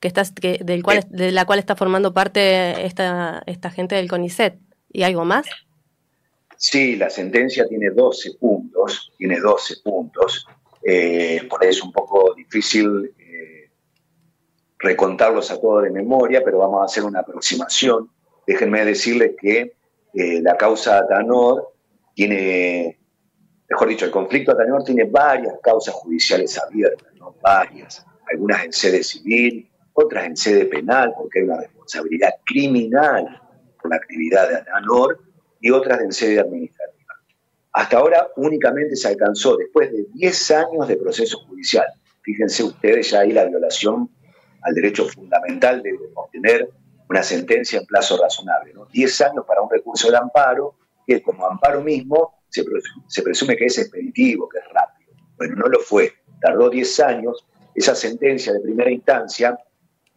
que estás, que, del cual, de la cual está formando parte esta, esta gente del CONICET? ¿Y algo más? Sí, la sentencia tiene 12 puntos, tiene 12 puntos. Eh, por eso es un poco difícil eh, recontarlos a todos de memoria, pero vamos a hacer una aproximación. Déjenme decirles que eh, la causa Atanor tiene, mejor dicho, el conflicto Atanor tiene varias causas judiciales abiertas, ¿no? varias, algunas en sede civil, otras en sede penal, porque hay una responsabilidad criminal por la actividad de Atanor, y otras en sede administrativa. Hasta ahora únicamente se alcanzó, después de 10 años de proceso judicial, fíjense ustedes ya ahí la violación al derecho fundamental de obtener una sentencia en plazo razonable. ¿no? 10 años para un recurso de amparo, que como amparo mismo se se presume que es expeditivo, que es rápido. Bueno, no lo fue. Tardó 10 años. Esa sentencia de primera instancia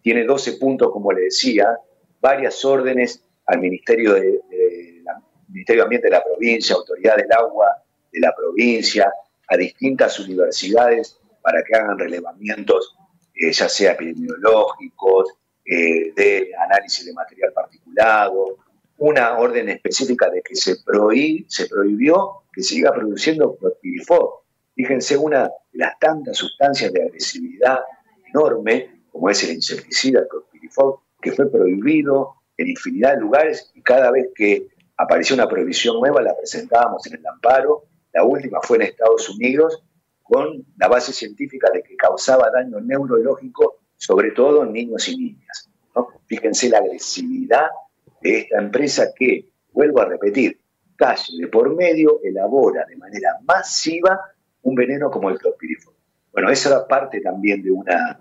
tiene 12 puntos, como le decía, varias órdenes al Ministerio de, de la, Ministerio de Ambiente de la provincia, Autoridad del Agua de la provincia, a distintas universidades para que hagan relevamientos, eh, ya sea epidemiológicos, eh, de análisis de material particulado, una orden específica de que se, prohí, se prohibió que siga produciendo clorpirifos. Fíjense una de las tantas sustancias de agresividad enorme, como es el insecticida, el que fue prohibido en infinidad de lugares y cada vez que apareció una prohibición nueva la presentábamos en el amparo. La última fue en Estados Unidos con la base científica de que causaba daño neurológico sobre todo en niños y niñas. Fíjense la agresividad de esta empresa que, vuelvo a repetir, calle de por medio elabora de manera masiva un veneno como el clorpirifos. Bueno, esa era parte también de, una,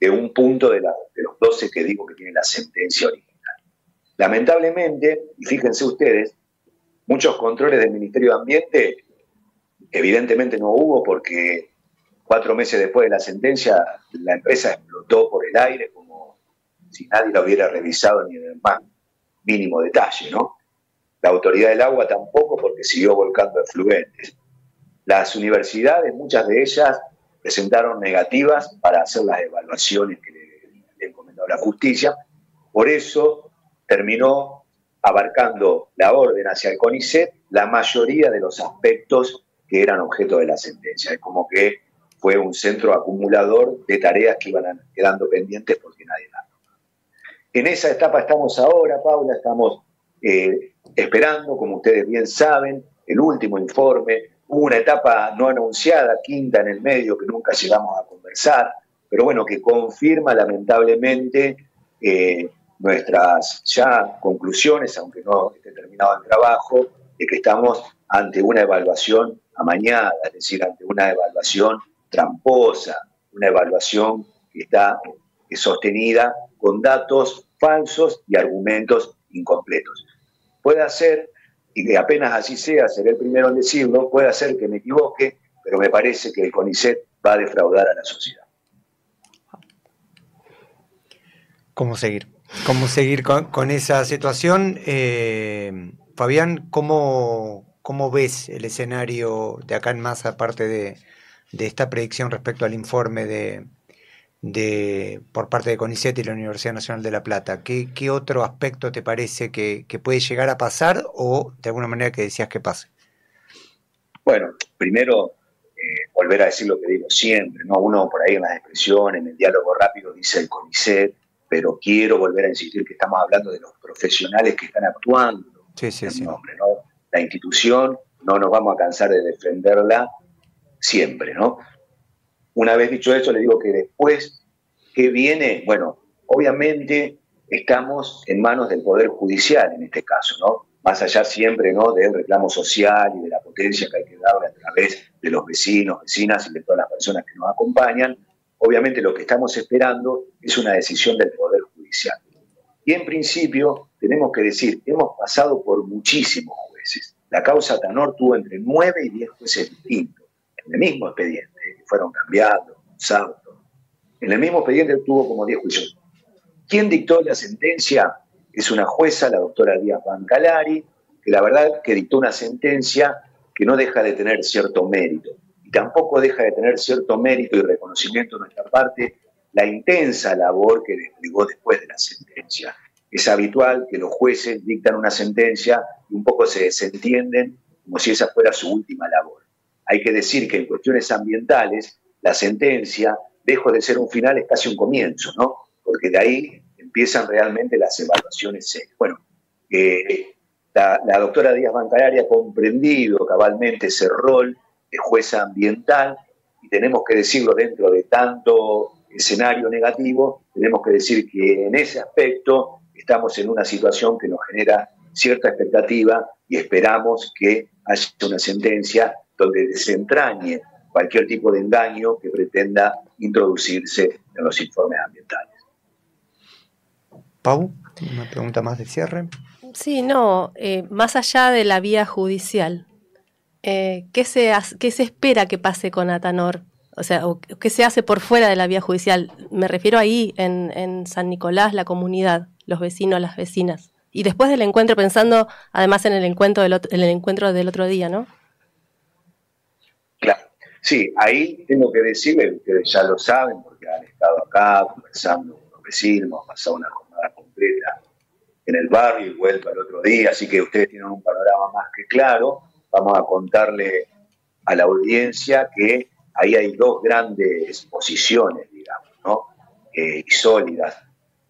de un punto de, la, de los 12 que digo que tiene la sentencia original. Lamentablemente, y fíjense ustedes, muchos controles del Ministerio de Ambiente evidentemente no hubo porque cuatro meses después de la sentencia la empresa explotó por el aire como si nadie lo hubiera revisado ni en el más mínimo detalle, ¿no? La autoridad del agua tampoco porque siguió volcando efluentes. Las universidades, muchas de ellas, presentaron negativas para hacer las evaluaciones que le, encomendó la justicia. Por eso terminó abarcando la orden hacia el CONICET la mayoría de los aspectos que eran objeto de la sentencia. Es como que fue un centro acumulador de tareas que iban quedando pendientes porque nadie las En esa etapa estamos ahora, Paula, estamos eh, esperando, como ustedes bien saben, el último informe. Hubo una etapa no anunciada, quinta en el medio, que nunca llegamos a conversar, pero bueno, que confirma lamentablemente eh, nuestras ya conclusiones, aunque no esté terminado el trabajo, de que estamos ante una evaluación amañada, es decir, ante una evaluación tramposa, una evaluación que está sostenida con datos falsos y argumentos incompletos. Puede ser, y que apenas así sea, seré el primero en decirlo, puede ser que me equivoque, pero me parece que el CONICET va a defraudar a la sociedad. ¿Cómo seguir? ¿Cómo seguir con, con esa situación? Eh, Fabián, ¿cómo, ¿cómo, ves el escenario de acá en más, aparte de, de esta predicción respecto al informe de, de, por parte de CONICET y la Universidad Nacional de La Plata? ¿Qué, qué otro aspecto te parece que, que, puede llegar a pasar o de alguna manera que decías que pase? Bueno, primero eh, volver a decir lo que digo siempre, ¿no? Uno por ahí en las expresiones, en el diálogo rápido dice el CONICET, pero quiero volver a insistir que estamos hablando de los profesionales que están actuando sí, sí, sí. nombre, ¿no? La institución, no nos vamos a cansar de defenderla siempre, ¿no? Una vez dicho eso, le digo que después ¿Qué viene? Bueno, obviamente estamos en manos del Poder Judicial en este caso, ¿no? Más allá siempre, ¿no? Del reclamo social y de la potencia que hay que darle a través de los vecinos, vecinas y de todas las personas que nos acompañan. Obviamente lo que estamos esperando es una decisión del Poder Judicial. Y en principio tenemos que decir, hemos pasado por muchísimos jueces. La causa Tanor tuvo entre nueve y diez jueces distintos, en el mismo expediente, que fueron cambiando, saltos. En el mismo expediente tuvo como diez juicios. ¿Quién dictó la sentencia? Es una jueza, la doctora Díaz Bancalari, que la verdad que dictó una sentencia que no deja de tener cierto mérito. Y tampoco deja de tener cierto mérito y reconocimiento de nuestra parte la intensa labor que desplegó después de la sentencia. Es habitual que los jueces dictan una sentencia y un poco se desentienden como si esa fuera su última labor. Hay que decir que en cuestiones ambientales, la sentencia, lejos de ser un final, es casi un comienzo, ¿no? Porque de ahí empiezan realmente las evaluaciones serias. Bueno, eh, la, doctora Díaz Bancalari ha comprendido cabalmente ese rol de jueza ambiental y tenemos que decirlo dentro de tanto escenario negativo, tenemos que decir que en ese aspecto estamos en una situación que nos genera cierta expectativa y esperamos que haya una sentencia donde desentrañe cualquier tipo de engaño que pretenda introducirse en los informes ambientales. Pau, una pregunta más de cierre. Sí, no, eh, más allá de la vía judicial, eh, ¿qué, se, ¿qué se espera que pase con Atanor? O sea, ¿qué se hace por fuera de la vía judicial? Me refiero ahí, en, en San Nicolás, la comunidad, los vecinos, las vecinas. Y después del encuentro, pensando además en el encuentro del, otro, en el encuentro del otro día, ¿no? Sí, ahí tengo que decirle, ustedes ya lo saben, porque han estado acá conversando con los vecinos, hemos pasado una jornada completa en el barrio y vuelta el otro día, así que ustedes tienen un panorama más que claro. Vamos a contarle a la audiencia que ahí hay dos grandes posiciones, digamos, ¿no? Eh, y sólidas,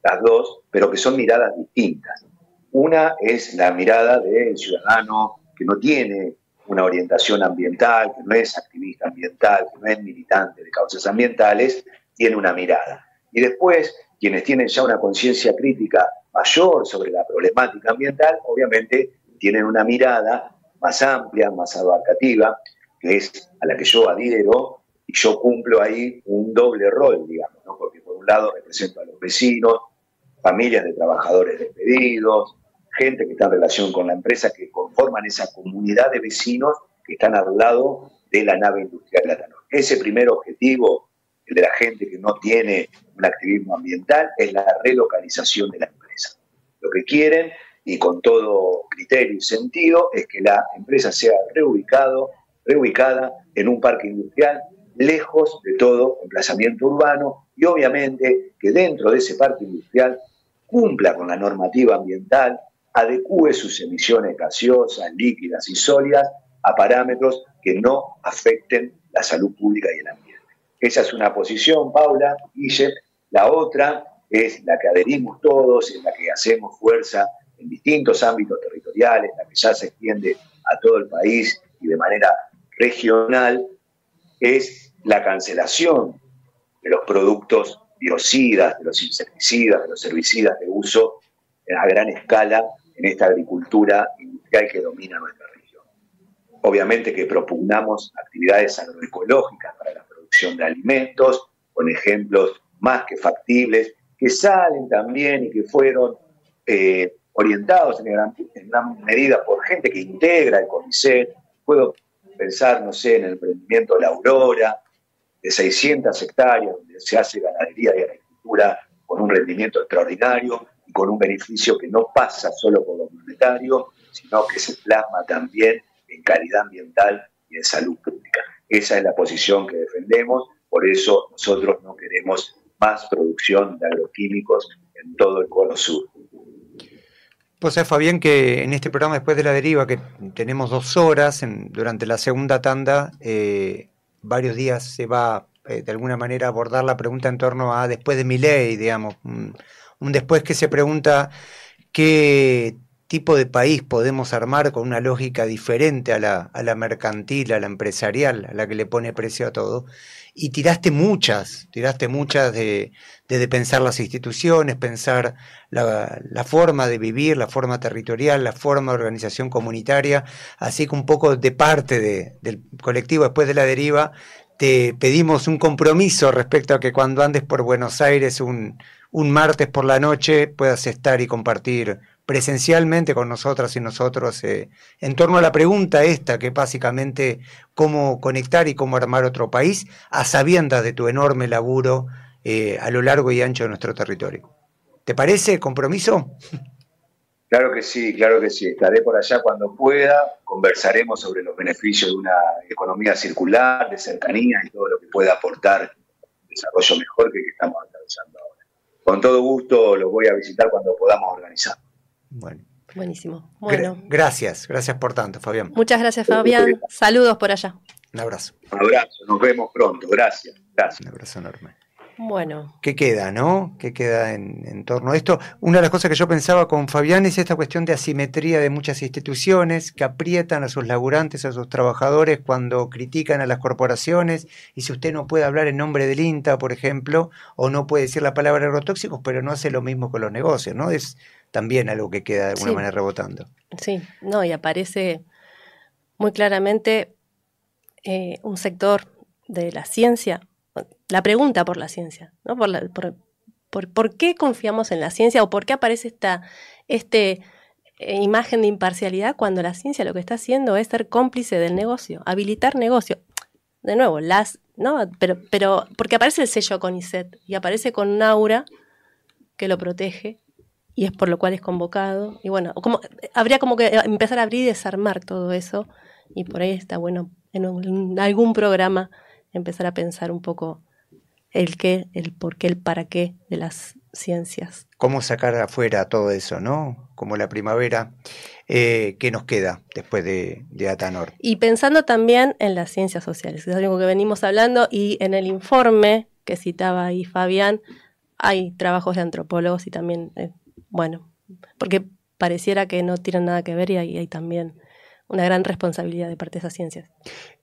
las dos, pero que son miradas distintas. Una es la mirada del ciudadano que no tiene una orientación ambiental, que no es activista ambiental, que no es militante de causas ambientales, tiene una mirada. Y después, quienes tienen ya una conciencia crítica mayor sobre la problemática ambiental, obviamente tienen una mirada más amplia, más abarcativa, que es a la que yo adhiero, y yo cumplo ahí un doble rol, digamos, porque por un lado represento a los vecinos, familias de trabajadores despedidos, gente que está en relación con la empresa, que conforman esa comunidad de vecinos que están al lado de la nave industrial Latanor. Ese primer objetivo, el de la gente que no tiene un activismo ambiental, es la relocalización de la empresa. Lo que quieren, y con todo criterio y sentido, es que la empresa sea reubicado, reubicada en un parque industrial lejos de todo emplazamiento urbano y obviamente que dentro de ese parque industrial cumpla con la normativa ambiental, adecúe sus emisiones gaseosas, líquidas y sólidas a parámetros que no afecten la salud pública y el ambiente. Esa es una posición, Paula, Guille. La otra es la que adherimos todos, en la que hacemos fuerza en distintos ámbitos territoriales, la que ya se extiende a todo el país y de manera regional, es la cancelación de los productos biocidas, de los insecticidas, de los herbicidas de uso a gran escala en esta agricultura industrial que domina nuestra región. Obviamente que propugnamos actividades agroecológicas para la producción de alimentos, con ejemplos más que factibles, que salen también y que fueron eh, orientados en gran, medida por gente que integra el CONICET. Puedo pensar, no sé, en el emprendimiento La Aurora, de 600 hectáreas, donde se hace ganadería y agricultura con un rendimiento extraordinario, con un beneficio que no pasa solo por lo monetario, sino que se plasma también en calidad ambiental y en salud pública. Esa es la posición que defendemos, por eso nosotros no queremos más producción de agroquímicos en todo el cono sur. Pues es Fabián que en este programa después de la deriva, que tenemos dos horas, durante la segunda tanda, eh, varios días se va eh, de alguna manera a abordar la pregunta en torno a después de mi ley, digamos, un después que se pregunta qué tipo de país podemos armar con una lógica diferente a la, a la mercantil, a la empresarial, a la que le pone precio a todo. Y tiraste muchas, tiraste muchas de, de pensar las instituciones, pensar la, la, forma de vivir, la forma territorial, la forma de organización comunitaria, así que un poco de parte de, del colectivo después de la deriva, te pedimos un compromiso respecto a que cuando andes por Buenos Aires un, un martes por la noche puedas estar y compartir presencialmente con nosotras y nosotros eh, en torno a la pregunta esta, que básicamente cómo conectar y cómo armar otro país a sabiendas de tu enorme laburo eh, a lo largo y ancho de nuestro territorio. ¿Te parece compromiso? Claro que sí, claro que sí. Estaré por allá cuando pueda. Conversaremos sobre los beneficios de una economía circular, de cercanía y todo lo que pueda aportar un desarrollo mejor que el que estamos atravesando ahora. Con todo gusto los voy a visitar cuando podamos organizar. Bueno. Buenísimo. Bueno. Gra- gracias, gracias por tanto, Fabián. Muchas gracias, Fabián. Saludos por allá. Un abrazo, Un abrazo, nos vemos pronto. Gracias. Gracias. un abrazo enorme. Bueno, ¿Qué queda, no? ¿Qué queda en, en torno a esto? Una de las cosas que yo pensaba con Fabián es esta cuestión de asimetría de muchas instituciones que aprietan a sus laburantes, a sus trabajadores cuando critican a las corporaciones. Y si usted no puede hablar en nombre del INTA, por ejemplo, o no puede decir la palabra agrotóxicos, pero no hace lo mismo con los negocios, ¿no? Es también algo que queda de alguna Sí. manera rebotando. sí, no, y aparece muy claramente eh, un sector de la ciencia, la pregunta por la ciencia, ¿no? Por, la- por, por- por qué confiamos en la ciencia o por qué aparece esta este, eh, imagen de imparcialidad cuando la ciencia lo que está haciendo es ser cómplice del negocio, habilitar negocio. De nuevo, las, ¿no? Pero, pero porque aparece el sello CONICET y aparece con un aura que lo protege y es por lo cual es convocado. Y bueno, como, habría como que empezar a abrir y desarmar todo eso y por ahí está bueno en algún programa empezar a pensar un poco el qué, el por qué, el para qué de las ciencias. ¿Cómo sacar afuera todo eso, no? Como la primavera. Eh, ¿Qué nos queda después de, de Atanor? Y pensando también en las ciencias sociales, que es algo que venimos hablando, y en el informe que citaba ahí Fabián, hay trabajos de antropólogos y también, eh, bueno, porque pareciera que no tienen nada que ver y hay, hay también una gran responsabilidad de parte de esas ciencias.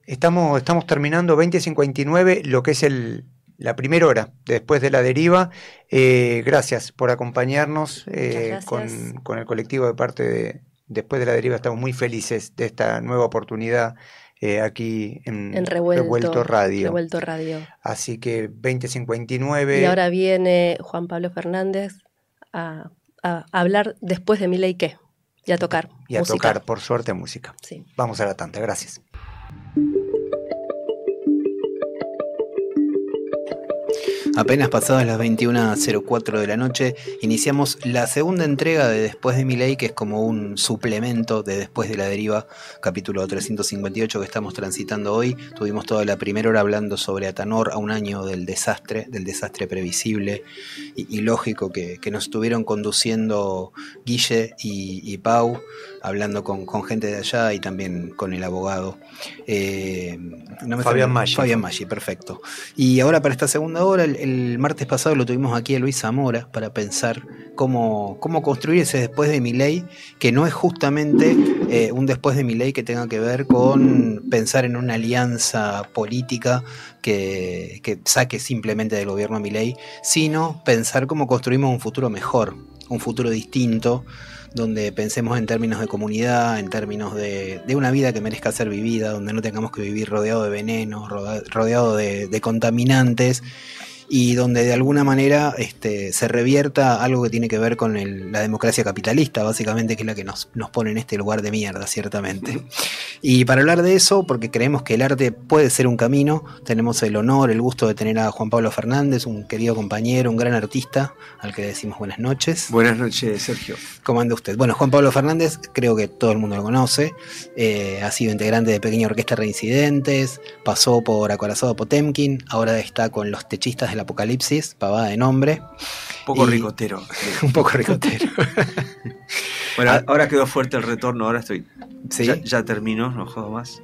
Estamos, estamos terminando 2059, lo que es el, la primera hora después de la deriva. Eh, gracias por acompañarnos eh, gracias. con, con el colectivo de parte de Después de la deriva. Estamos muy felices de esta nueva oportunidad eh, aquí en, En Revuelto, Radio. Revuelto Radio. Así que 2059. Y ahora viene Juan Pablo Fernández a, a hablar después de mi ley qué, y a tocar. y a música. tocar, por suerte, música. Sí. Vamos a la tanta. Gracias. Apenas pasadas las 21.04 de la noche, iniciamos la segunda entrega de Después de mi ley, que es como un suplemento de Después de la deriva, capítulo 358 que estamos transitando hoy. Tuvimos toda la primera hora hablando sobre Atanor a un año del desastre, del desastre previsible y, lógico que, que nos estuvieron conduciendo Guille y Pau, hablando con, con gente de allá y también con el abogado. Eh, no me Fabián Maggi. Fabián Maggi, perfecto. Y ahora para esta segunda hora, el, el martes pasado lo tuvimos aquí a Luis Zamora para pensar cómo, cómo construir ese después de mi ley, que no es justamente eh, un después de mi ley que tenga que ver con pensar en una alianza política que, que saque simplemente del gobierno a mi ley, sino pensar cómo construimos un futuro mejor, un futuro distinto, donde pensemos en términos de comunidad, en términos de, de una vida que merezca ser vivida, donde no tengamos que vivir rodeado de veneno, rodeado de, de contaminantes y donde de alguna manera este, se revierta algo que tiene que ver con el- la democracia capitalista, básicamente, que es la que nos, nos pone en este lugar de mierda, ciertamente. Y para hablar de eso, porque creemos que el arte puede ser un camino, tenemos el honor, el gusto de tener a Juan Pablo Fernández, un querido compañero, un gran artista, al que le decimos buenas noches. Buenas noches, Sergio. ¿Cómo anda usted? Bueno, Juan Pablo Fernández, creo que todo el mundo lo conoce. eh, ha sido integrante de Pequeña Orquesta Reincidentes, pasó por Acorazado Potemkin, ahora está con Los Techistas del Apocalipsis, pavada de nombre. Poco Y- ricotero. Un poco ricotero. Bueno, Ah. ahora quedó fuerte el retorno, ahora estoy. Sí. Ya, ya terminó, no jodo más.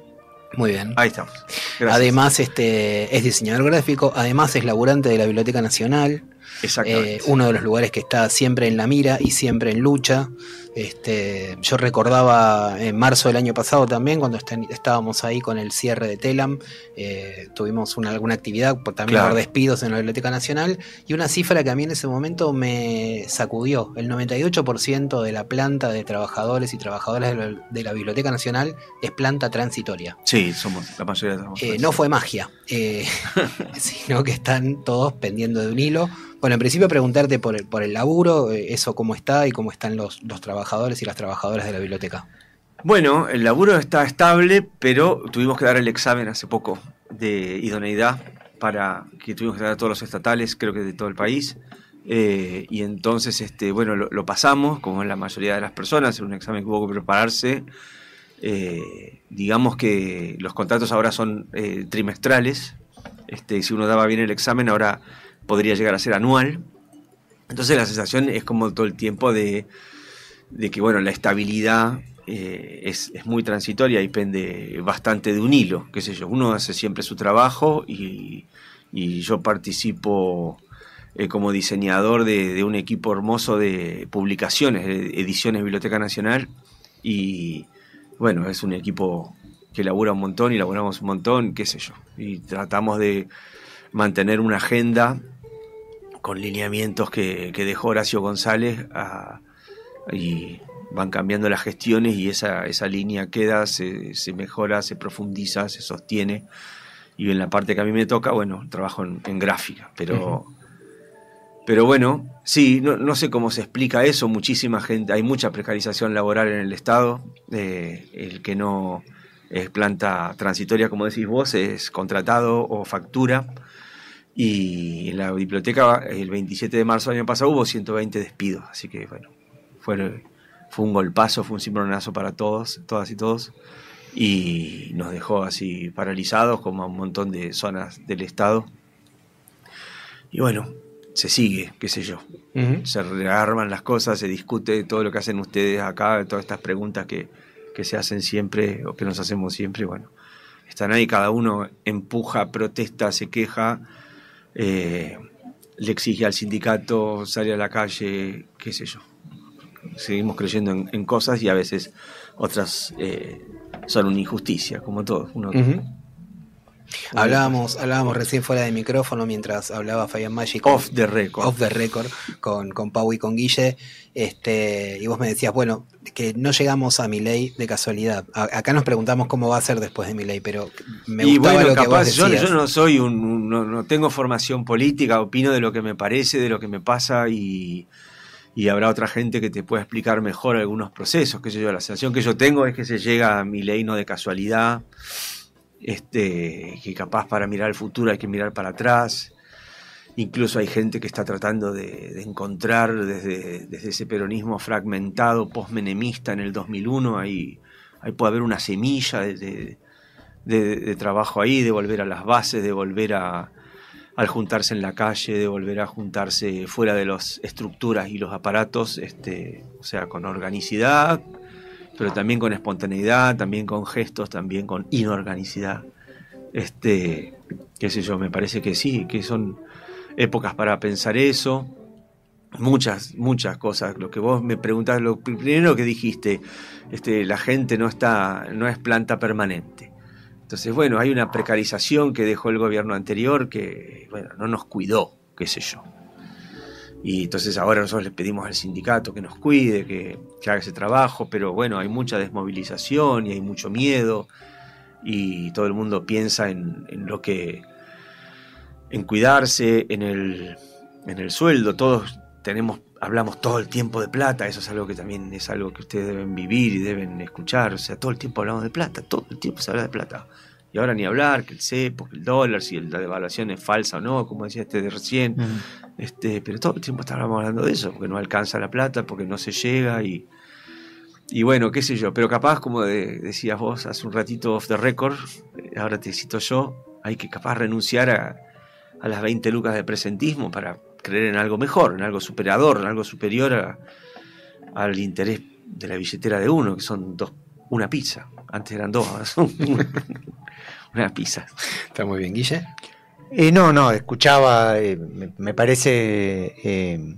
Muy bien. Ahí estamos. Gracias. Además, este, es diseñador gráfico, además es laburante de la Biblioteca Nacional, Exactamente. eh, uno de los lugares que está siempre en la mira y siempre en lucha Este, yo recordaba en marzo del año pasado también, cuando est- estábamos ahí con el cierre de Telam, eh, tuvimos una, alguna actividad, por también Claro. por despidos en la Biblioteca Nacional, y una cifra que a mí en ese momento me sacudió. El 98% de la planta de trabajadores y trabajadoras de la, de la Biblioteca Nacional es planta transitoria. Sí, somos la mayoría de Eh, no fue magia, eh, sino que están todos pendiendo de un hilo. Bueno, en principio preguntarte por el, por el laburo, eh, eso cómo está y cómo están los, los trabajadores y las trabajadoras de la biblioteca. Bueno, el laburo está estable, pero tuvimos que dar el examen hace poco de idoneidad para que tuvimos que dar a todos los estatales, creo que de todo el país. Eh, y entonces, este, bueno, lo, pasamos, como en la mayoría de las personas, era un examen que hubo que prepararse. Eh, digamos que los contratos ahora son eh, trimestrales. Este, si uno daba bien el examen, ahora podría llegar a ser anual. Entonces la sensación es como todo el tiempo de, de que bueno, la estabilidad eh, es, es muy transitoria y depende bastante de un hilo, qué sé yo. Uno hace siempre su trabajo y, y yo participo eh, como diseñador de, de un equipo hermoso de publicaciones, ediciones Biblioteca Nacional y bueno, es un equipo que labura un montón y laburamos un montón, qué sé yo. Y tratamos de mantener una agenda con lineamientos que, que dejó Horacio González y van cambiando las gestiones y esa, esa línea queda, se, se mejora, se profundiza, se sostiene. Y en la parte que a mí me toca, bueno, trabajo en, en gráfica, pero... Pero bueno, sí, no, no sé cómo se explica eso. Muchísima gente, hay mucha precarización laboral en el Estado. eh, el que no es planta transitoria, como decís vos, es contratado o factura. Y en la biblioteca, el 27 de marzo del año pasado, hubo 120 despidos. Así que, bueno, fue, fue un golpazo, fue un cimbronazo para todos, todas y todos. Y nos dejó así paralizados, como a un montón de zonas del Estado. Y bueno, se sigue, qué sé yo. Se rearman las cosas, se discute todo lo que hacen ustedes acá, todas estas preguntas que, que se hacen siempre o que nos hacemos siempre. Bueno, están ahí, cada uno empuja, protesta, se queja, eh, le exige al sindicato, sale a la calle, qué sé yo. Seguimos creyendo en, en cosas y a veces otras eh, son una injusticia, como todo. Uno, Ujú. Hablábamos, hablábamos recién fuera de micrófono mientras hablaba Fabián Magic. Off the record. Off the record con, con Pau y con Guille. Este, y vos me decías, bueno, que no llegamos a mi ley de casualidad. A- acá nos preguntamos cómo va a ser después de mi ley, pero me y gustaba bueno, lo que capaz, vos yo, decías. yo no soy un, un- no, no tengo formación política, opino de lo que me parece, de lo que me pasa y, y habrá otra gente que te pueda explicar mejor algunos procesos, qué sé yo, la sensación que yo tengo es que se llega a mi ley no de casualidad, este, que capaz para mirar el futuro hay que mirar para atrás, incluso hay gente que está tratando de, encontrar desde, desde ese peronismo fragmentado, postmenemista en el 2001, ahí, puede haber una semilla de, de trabajo ahí, de volver a las bases, de volver a, al juntarse en la calle, de volver a juntarse fuera de las estructuras y los aparatos, este, o sea, con organicidad, pero también con espontaneidad, también con gestos, también con inorganicidad. Este, qué sé yo, me parece que sí, que son épocas para pensar eso. Muchas, muchas cosas. Lo que vos me preguntás, lo primero que dijiste, este, la gente no está, no es planta permanente. Entonces, bueno, hay una precarización que dejó el gobierno anterior que, bueno, no nos cuidó, qué sé yo. Y entonces ahora nosotros le pedimos al sindicato que nos cuide, que, haga ese trabajo, pero bueno, hay mucha desmovilización y hay mucho miedo y todo el mundo piensa en, en lo que, en cuidarse, en el, en el sueldo, todos tenemos, hablamos todo el tiempo de plata, eso es algo que también es algo que ustedes deben vivir y deben escuchar, o sea, todo el tiempo hablamos de plata, todo el tiempo se habla de plata. Y ahora ni hablar, que el cepo, que el dólar, si la devaluación es falsa o no, como decía este de recién. Este, pero todo el tiempo estábamos hablando de eso, porque no alcanza la plata, porque no se llega y, y bueno, qué sé yo, pero capaz, como de- decías vos hace un ratito off the record, eh, ahora te cito yo, hay que capaz renunciar a, a las 20 lucas de presentismo para creer en algo mejor, en algo superador, en algo superior a- al interés de la billetera de uno, que son dos, una pizza. Antes eran dos, ahora son una pizza. Está muy bien, Guille. Eh, no, no, escuchaba, eh, me, me parece eh,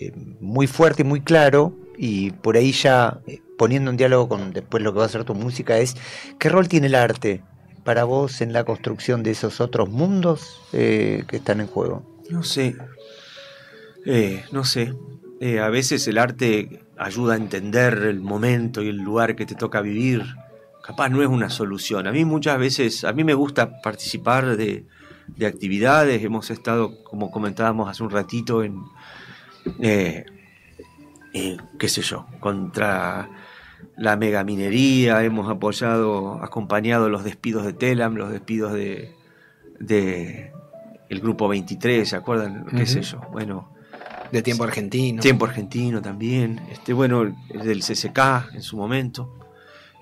eh, muy fuerte y muy claro, y por ahí ya eh, poniendo un diálogo con después lo que va a ser tu música es, ¿qué rol tiene el arte para vos en la construcción de esos otros mundos eh, que están en juego? No sé, Eh, no sé. Eh, a veces el arte ayuda a entender el momento y el lugar que te toca vivir. Capaz no es una solución. A mí muchas veces, a mí me gusta participar de, de actividades. Hemos estado, como comentábamos hace un ratito, en, eh, eh, qué sé yo, contra la megaminería. Hemos apoyado, acompañado los despidos de Telam, los despidos de, de el grupo 23, ¿se acuerdan? ¿Qué sé yo? Bueno, De tiempo argentino. Tiempo argentino también. Este, bueno, el del CCK en su momento,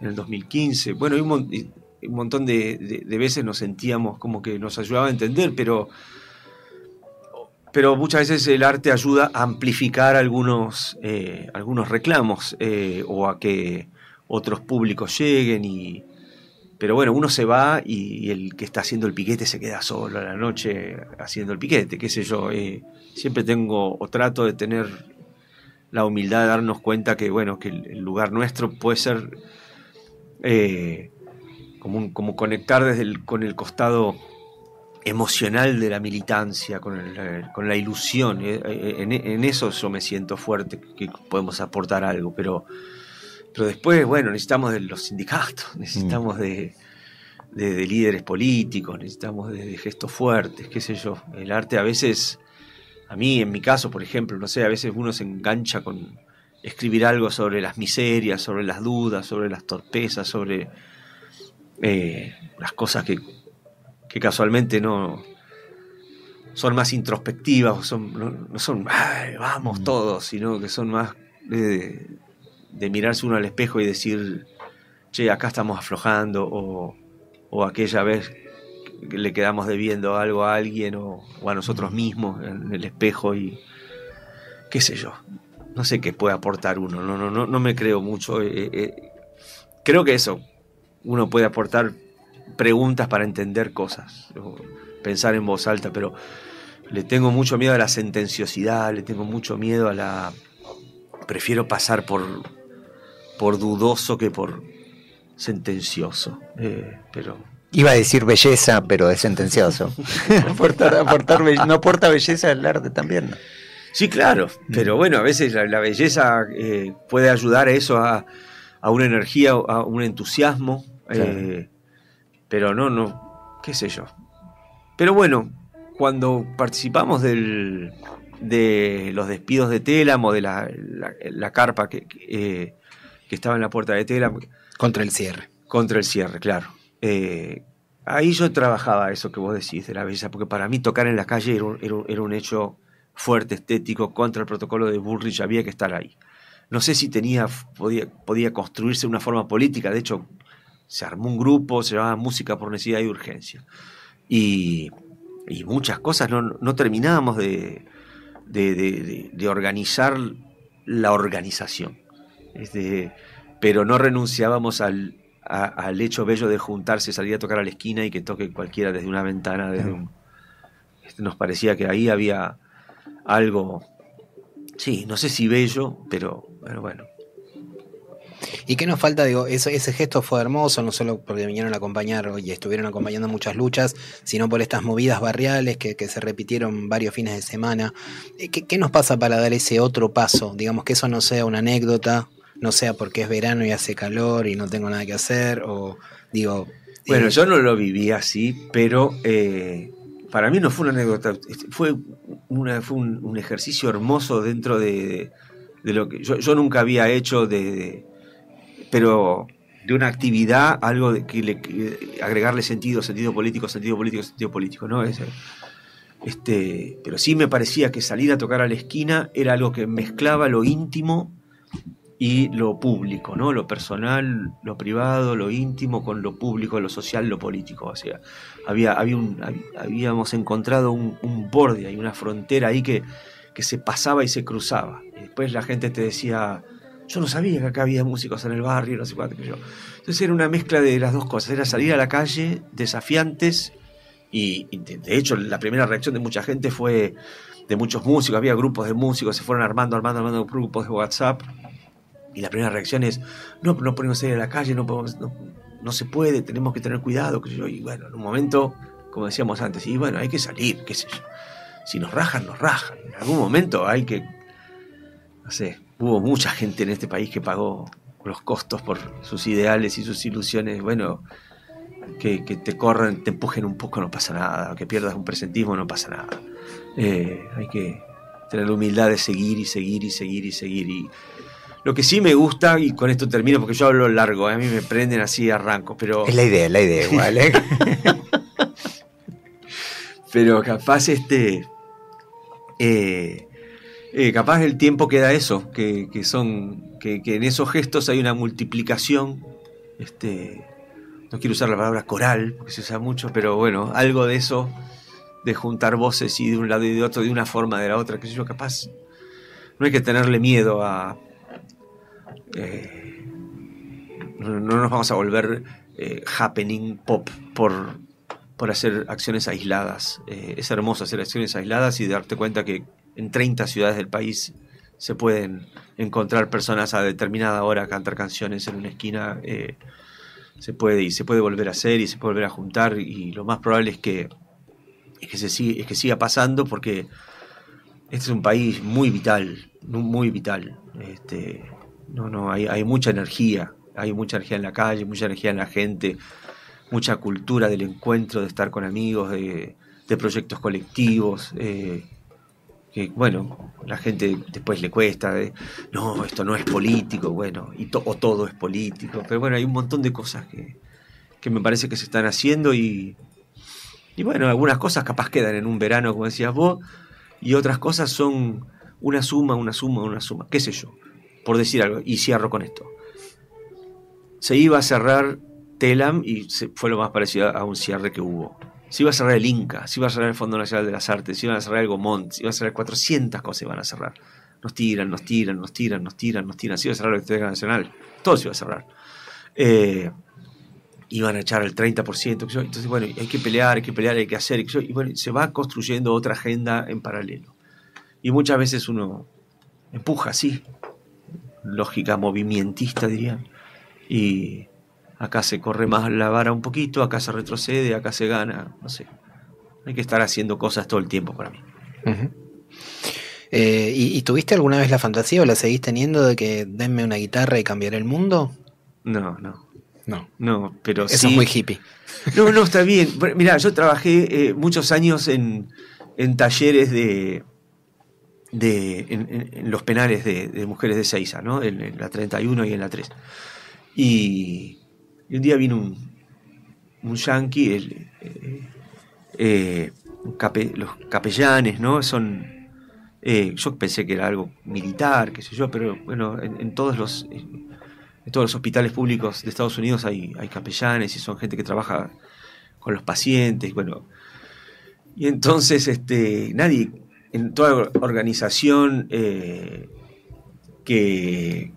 en el 2015. Bueno, hay un, mon- y- un montón de, de- de veces nos sentíamos como que nos ayudaba a entender, pero, pero muchas veces el arte ayuda a amplificar algunos, eh, algunos reclamos eh, o a que otros públicos lleguen y, pero bueno, uno se va y, el que está haciendo el piquete se queda solo a la noche haciendo el piquete, qué sé yo. eh, siempre tengo o trato de tener la humildad de darnos cuenta que, bueno, que el, lugar nuestro puede ser eh, como, un- como conectar desde el, con el costado emocional de la militancia, con, el, eh, con la ilusión. En, en eso yo me siento fuerte, que podemos aportar algo, pero, pero después, bueno, necesitamos de los sindicatos, necesitamos de, de- de líderes políticos, necesitamos de, de gestos fuertes, qué sé yo. El arte a veces, a mí en mi caso, por ejemplo, no sé, a veces uno se engancha con escribir algo sobre las miserias, sobre las dudas, sobre las torpezas, sobre eh, las cosas que, que casualmente no son más introspectivas, o son, no, no son "Ay, vamos todos, sino que son más de, de mirarse uno al espejo y decir, che, acá estamos aflojando, o, o aquella vez le quedamos debiendo algo a alguien o, a nosotros mismos en el espejo y qué sé yo. No sé qué puede aportar uno, no, no, no, no me creo mucho. eh, eh, creo que eso, uno puede aportar preguntas para entender cosas, o pensar en voz alta, pero le tengo mucho miedo a la sentenciosidad, le tengo mucho miedo a la... Prefiero pasar por, por dudoso que por sentencioso, eh, pero Iba a decir belleza, pero es sentencioso. aportar, aportar be- no aporta belleza el arte también. ¿no? Sí, claro, pero bueno, a veces la, la belleza eh, puede ayudar a eso, a, a una energía, a un entusiasmo, eh, pero no, no, qué sé yo. Pero bueno, cuando participamos del, de los despidos de Telamo, de la, la- la carpa que, que, eh, que estaba en la puerta de Telamo. Contra el cierre. Contra el cierre, claro. Eh, ahí yo trabajaba eso que vos decís de la belleza, porque para mí tocar en la calle era un, era un- era un hecho fuerte, estético, contra el protocolo de Bullrich, había que estar ahí. No sé si tenía, podía, podía construirse una forma política, de hecho, se armó un grupo, se llamaba Música por Necesidad y Urgencia. Y, y muchas cosas no, no terminábamos de- de- de organizar la organización. Este, pero no renunciábamos al, a- al hecho bello de juntarse, salir a tocar a la esquina y que toque cualquiera desde una ventana, desde un- este, nos parecía que ahí había algo, sí, no sé si bello, pero, pero bueno. ¿Y qué nos falta? Digo, eso- ese gesto fue hermoso, no solo porque vinieron a acompañar y estuvieron acompañando muchas luchas, sino por estas movidas barriales que, que se repitieron varios fines de semana. ¿Qué, qué nos pasa para dar ese otro paso? Digamos que eso no sea una anécdota, no sea porque es verano y hace calor y no tengo nada que hacer, o digo... Bueno, eh, yo no lo viví así, pero eh, para mí no fue una anécdota, este, fue, una, fue un, un ejercicio hermoso dentro de, de lo que yo, yo nunca había hecho, de, de- pero de una actividad, algo de que, le, que agregarle sentido, sentido político, sentido político, sentido político, ¿no? Es, este, pero sí me parecía que salir a tocar a la esquina era algo que mezclaba lo íntimo y lo público, ¿no? Lo personal, lo privado, lo íntimo con lo público, lo social, lo político. O sea, había, había un, hab- habíamos encontrado un, un borde ahí, una frontera ahí que, que se pasaba y se cruzaba. Y después la gente te decía, yo no sabía que acá había músicos en el barrio, no sé cuánto que yo. Entonces era una mezcla de las dos cosas, era salir a la calle desafiantes y, y de, de hecho la primera reacción de mucha gente fue de muchos músicos, había grupos de músicos, se fueron armando, armando, armando grupos de WhatsApp Y la primera reacción es, no, no podemos salir a la calle, no, podemos, no, no se puede, tenemos que tener cuidado. Y bueno, en un momento, como decíamos antes, y bueno, hay que salir, qué sé yo. Si nos rajan, nos rajan. En algún momento hay que, no sé, hubo mucha gente en este país que pagó los costos por sus ideales y sus ilusiones. Bueno, que, te corran, te empujen un poco, no pasa nada. Que pierdas un presentismo, no pasa nada. Eh, hay que tener la humildad de seguir y seguir y seguir y seguir. Lo que sí me gusta, y con esto termino porque yo hablo largo, eh, a mí me prenden así arranco, pero. Es la idea, es la idea igual, ¿eh? pero capaz este. eh, eh, capaz el tiempo queda eso, que, que son. Que, que en esos gestos hay una multiplicación. Este. No quiero usar la palabra coral, porque se usa mucho, pero bueno, algo de eso, de juntar voces y de un lado y de otro, de una forma de la otra, que sé yo, capaz. No hay que tenerle miedo a. eh, no, no nos vamos a volver eh, happening pop por, por hacer acciones aisladas. Eh, es hermoso hacer acciones aisladas y darte cuenta que en 30 ciudades del país se pueden encontrar personas a determinada hora cantar canciones en una esquina. se puede y se puede volver a hacer y se puede volver a juntar y lo más probable es que, es que, se siga, es que siga pasando porque este es un país muy vital, mu- muy vital. Este, no, no, hay, hay mucha energía, hay mucha energía en la calle, mucha energía en la gente, mucha cultura del encuentro, de estar con amigos, de, proyectos colectivos. eh, que bueno, la gente después le cuesta, de, no, esto no es político, bueno, y to- o todo es político, pero bueno, hay un montón de cosas que, que me parece que se están haciendo y, y bueno, algunas cosas capaz quedan en un verano, como decías vos, y otras cosas son una suma, una suma, una suma, qué sé yo, por decir algo, y cierro con esto. Se iba a cerrar Telam y se- fue lo más parecido a un cierre que hubo. Se iba a cerrar el Inca, se iba a cerrar el Fondo Nacional de las Artes, se iban a cerrar el Gomont, se iba a cerrar 400 cosas iban a cerrar. Nos tiran, nos tiran, nos tiran, nos tiran, nos tiran. Se iba a cerrar la Biblioteca Nacional, todo se iba a cerrar. Eh, iban a echar el 30%. qué sé yo. Entonces, bueno, hay que pelear, hay que pelear, hay que hacer. Y bueno, se va construyendo otra agenda en paralelo. Y muchas veces uno empuja así, lógica movimentista dirían. Y acá se corre más la vara un poquito, acá se retrocede, acá se gana, no sé. Hay que estar haciendo cosas todo el tiempo para mí. Eh, ¿y, y tuviste alguna vez la fantasía o la seguís teniendo de que denme una guitarra y cambiaré el mundo? No, no. No. No, pero Eso sí. es muy hippie. No, no, está bien. Mirá, yo trabajé eh, muchos años en, en talleres de. De en, los penales de, mujeres de Seiza, ¿no? En, la 31 y en la 3. Y, un día vino un, un yanqui, el, eh, eh, los capellanes, ¿no? Son. eh, yo pensé que era algo militar, qué sé yo, pero bueno, en, en todos los. en todos los hospitales públicos de Estados Unidos hay, hay capellanes y son gente que trabaja con los pacientes, bueno. Y entonces, este, nadie, en toda organización eh, que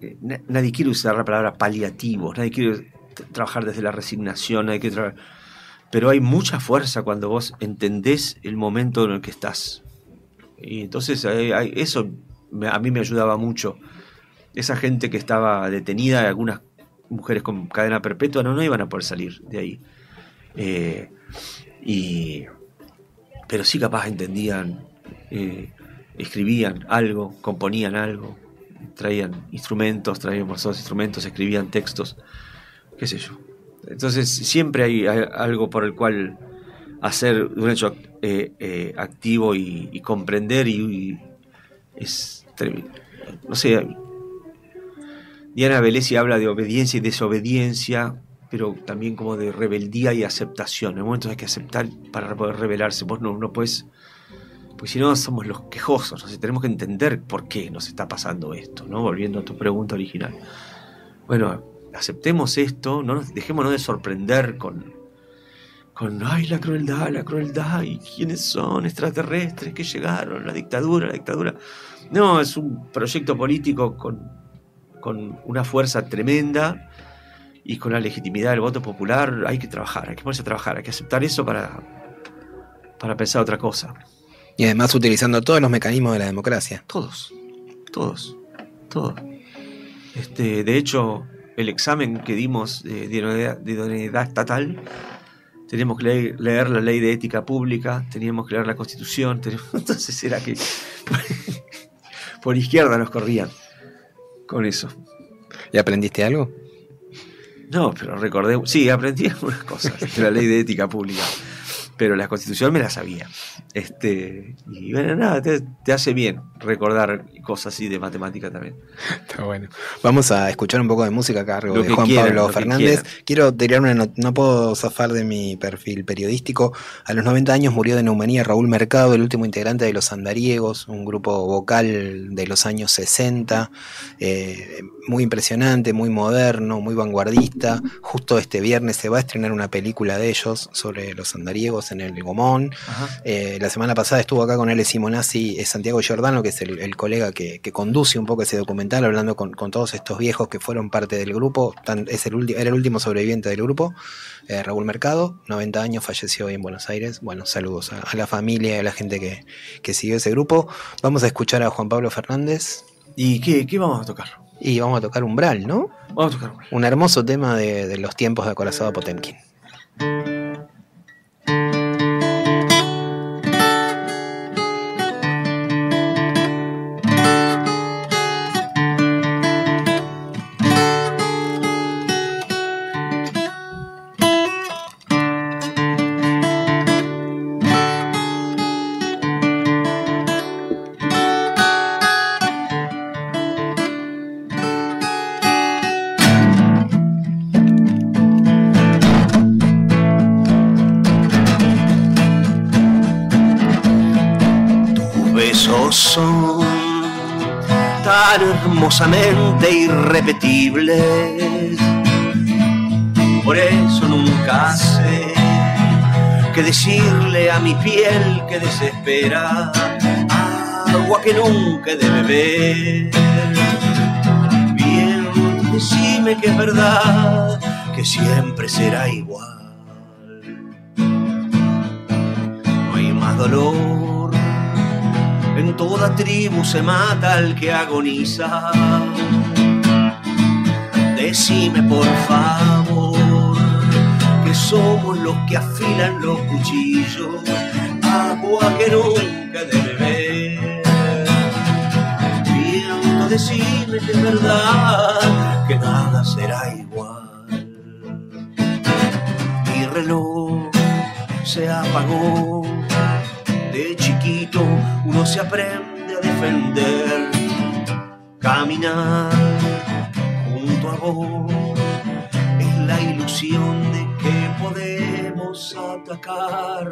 eh, na- nadie quiere usar la palabra paliativos, nadie quiere trabajar desde la resignación, nadie quiere pero hay mucha fuerza cuando vos entendés el momento en el que estás. Y entonces hay- eso a mí me ayudaba mucho. Esa gente que estaba detenida, algunas mujeres con cadena perpetua, no, no iban a poder salir de ahí. Eh, y, pero sí capaz entendían, eh, escribían algo, componían algo, traían instrumentos, traían esos instrumentos, escribían textos, qué sé yo. Entonces siempre hay, algo por el cual hacer un hecho eh, eh, activo y, y comprender y, y es tremendo. no sé Diana Velesi habla de obediencia y desobediencia pero también como de rebeldía y aceptación en momentos hay que aceptar para poder rebelarse vos no, no puedes pues si no somos los quejosos tenemos que entender por qué nos está pasando esto volviendo a tu pregunta original bueno aceptemos esto no nos dejémonos de sorprender con con ay la crueldad, la crueldad, y quiénes son extraterrestres que llegaron, la dictadura, la dictadura. No, es un proyecto político con, con una fuerza tremenda y con la legitimidad del voto popular. Hay que trabajar, hay que ponerse a trabajar, hay que aceptar eso para, para pensar otra cosa. Y además utilizando todos los mecanismos de la democracia. Todos, todos, todos. Este, de hecho, el examen que dimos de, de idoneidad, de idoneidad estatal, teníamos que leer, leer la ley de ética pública, teníamos que leer la constitución, teníamos- entonces era que por izquierda nos corrían con eso. ¿Y aprendiste algo? No, pero recordé, sí, aprendí algunas cosas de la ley de ética pública, pero la constitución me la sabía. Este, y bueno, nada, te, te hace bien recordar cosas así de matemática también. Está bueno. Vamos a escuchar un poco de música a cargo Lo de Juan quieran, Pablo Fernández. Quiero tirar una not- no puedo zafar de mi perfil periodístico. A los 90 años murió de neumonía Raúl Mercado, el último integrante de Los Andariegos, un grupo vocal de los años 60, eh, muy impresionante, muy moderno, muy vanguardista. Justo este viernes se va a estrenar una película de ellos sobre los andariegos en el Gomón. Eh, la semana pasada estuvo acá con Ale Simonazzi eh, Santiago Giordano, que es el, el colega que, que conduce un poco ese documental, hablando con, con todos estos viejos que fueron parte del grupo. Tan- es el era el último sobreviviente del grupo, eh, Raúl Mercado, 90 años, falleció hoy en Buenos Aires. Bueno, saludos a, a la familia y a la gente que, que siguió ese grupo. Vamos a escuchar a Juan Pablo Fernández ¿Y qué, qué vamos a tocar? Y vamos a tocar Umbral, ¿no? Vamos a tocar una. Un hermoso tema de, de los tiempos de Acorazado Potemkin. Tan hermosamente irrepetibles. Por eso nunca sé qué decirle a mi piel que desespera, agua que nunca he de beber. Bien, decime que es verdad, que siempre será igual. Tribu se mata al que agoniza. Decime por favor que somos los que afilan los cuchillos, agua que nunca debe beber. Viento, decime que es verdad que nada será igual. Mi reloj se apagó. De chiquito uno se aprende a defender, caminar junto a vos es la ilusión de que podemos atacar.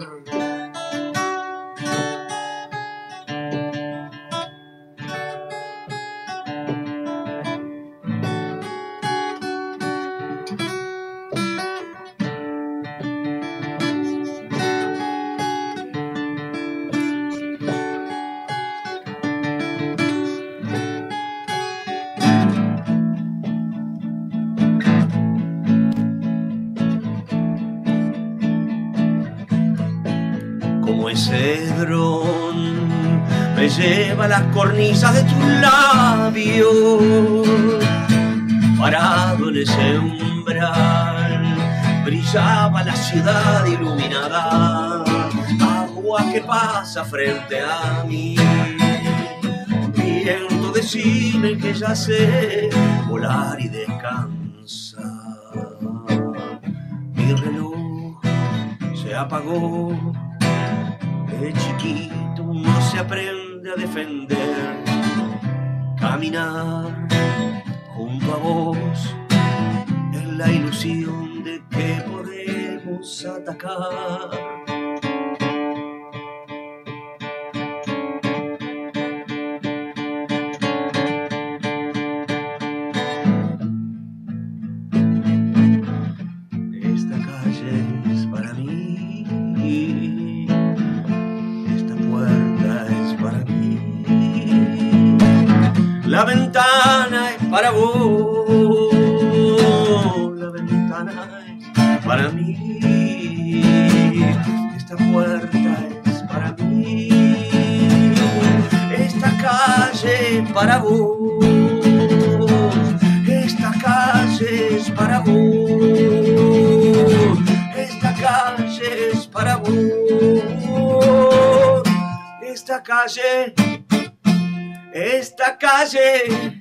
Lleva a las cornisas de tus labios. Parado en ese umbral brillaba la ciudad iluminada. Agua que pasa frente a mí. Viento decime que ya sé volar y descansar. Mi reloj se apagó de chiquito uno se aprende defender, caminar junto a vos es la ilusión de que podemos atacar. Esta calle,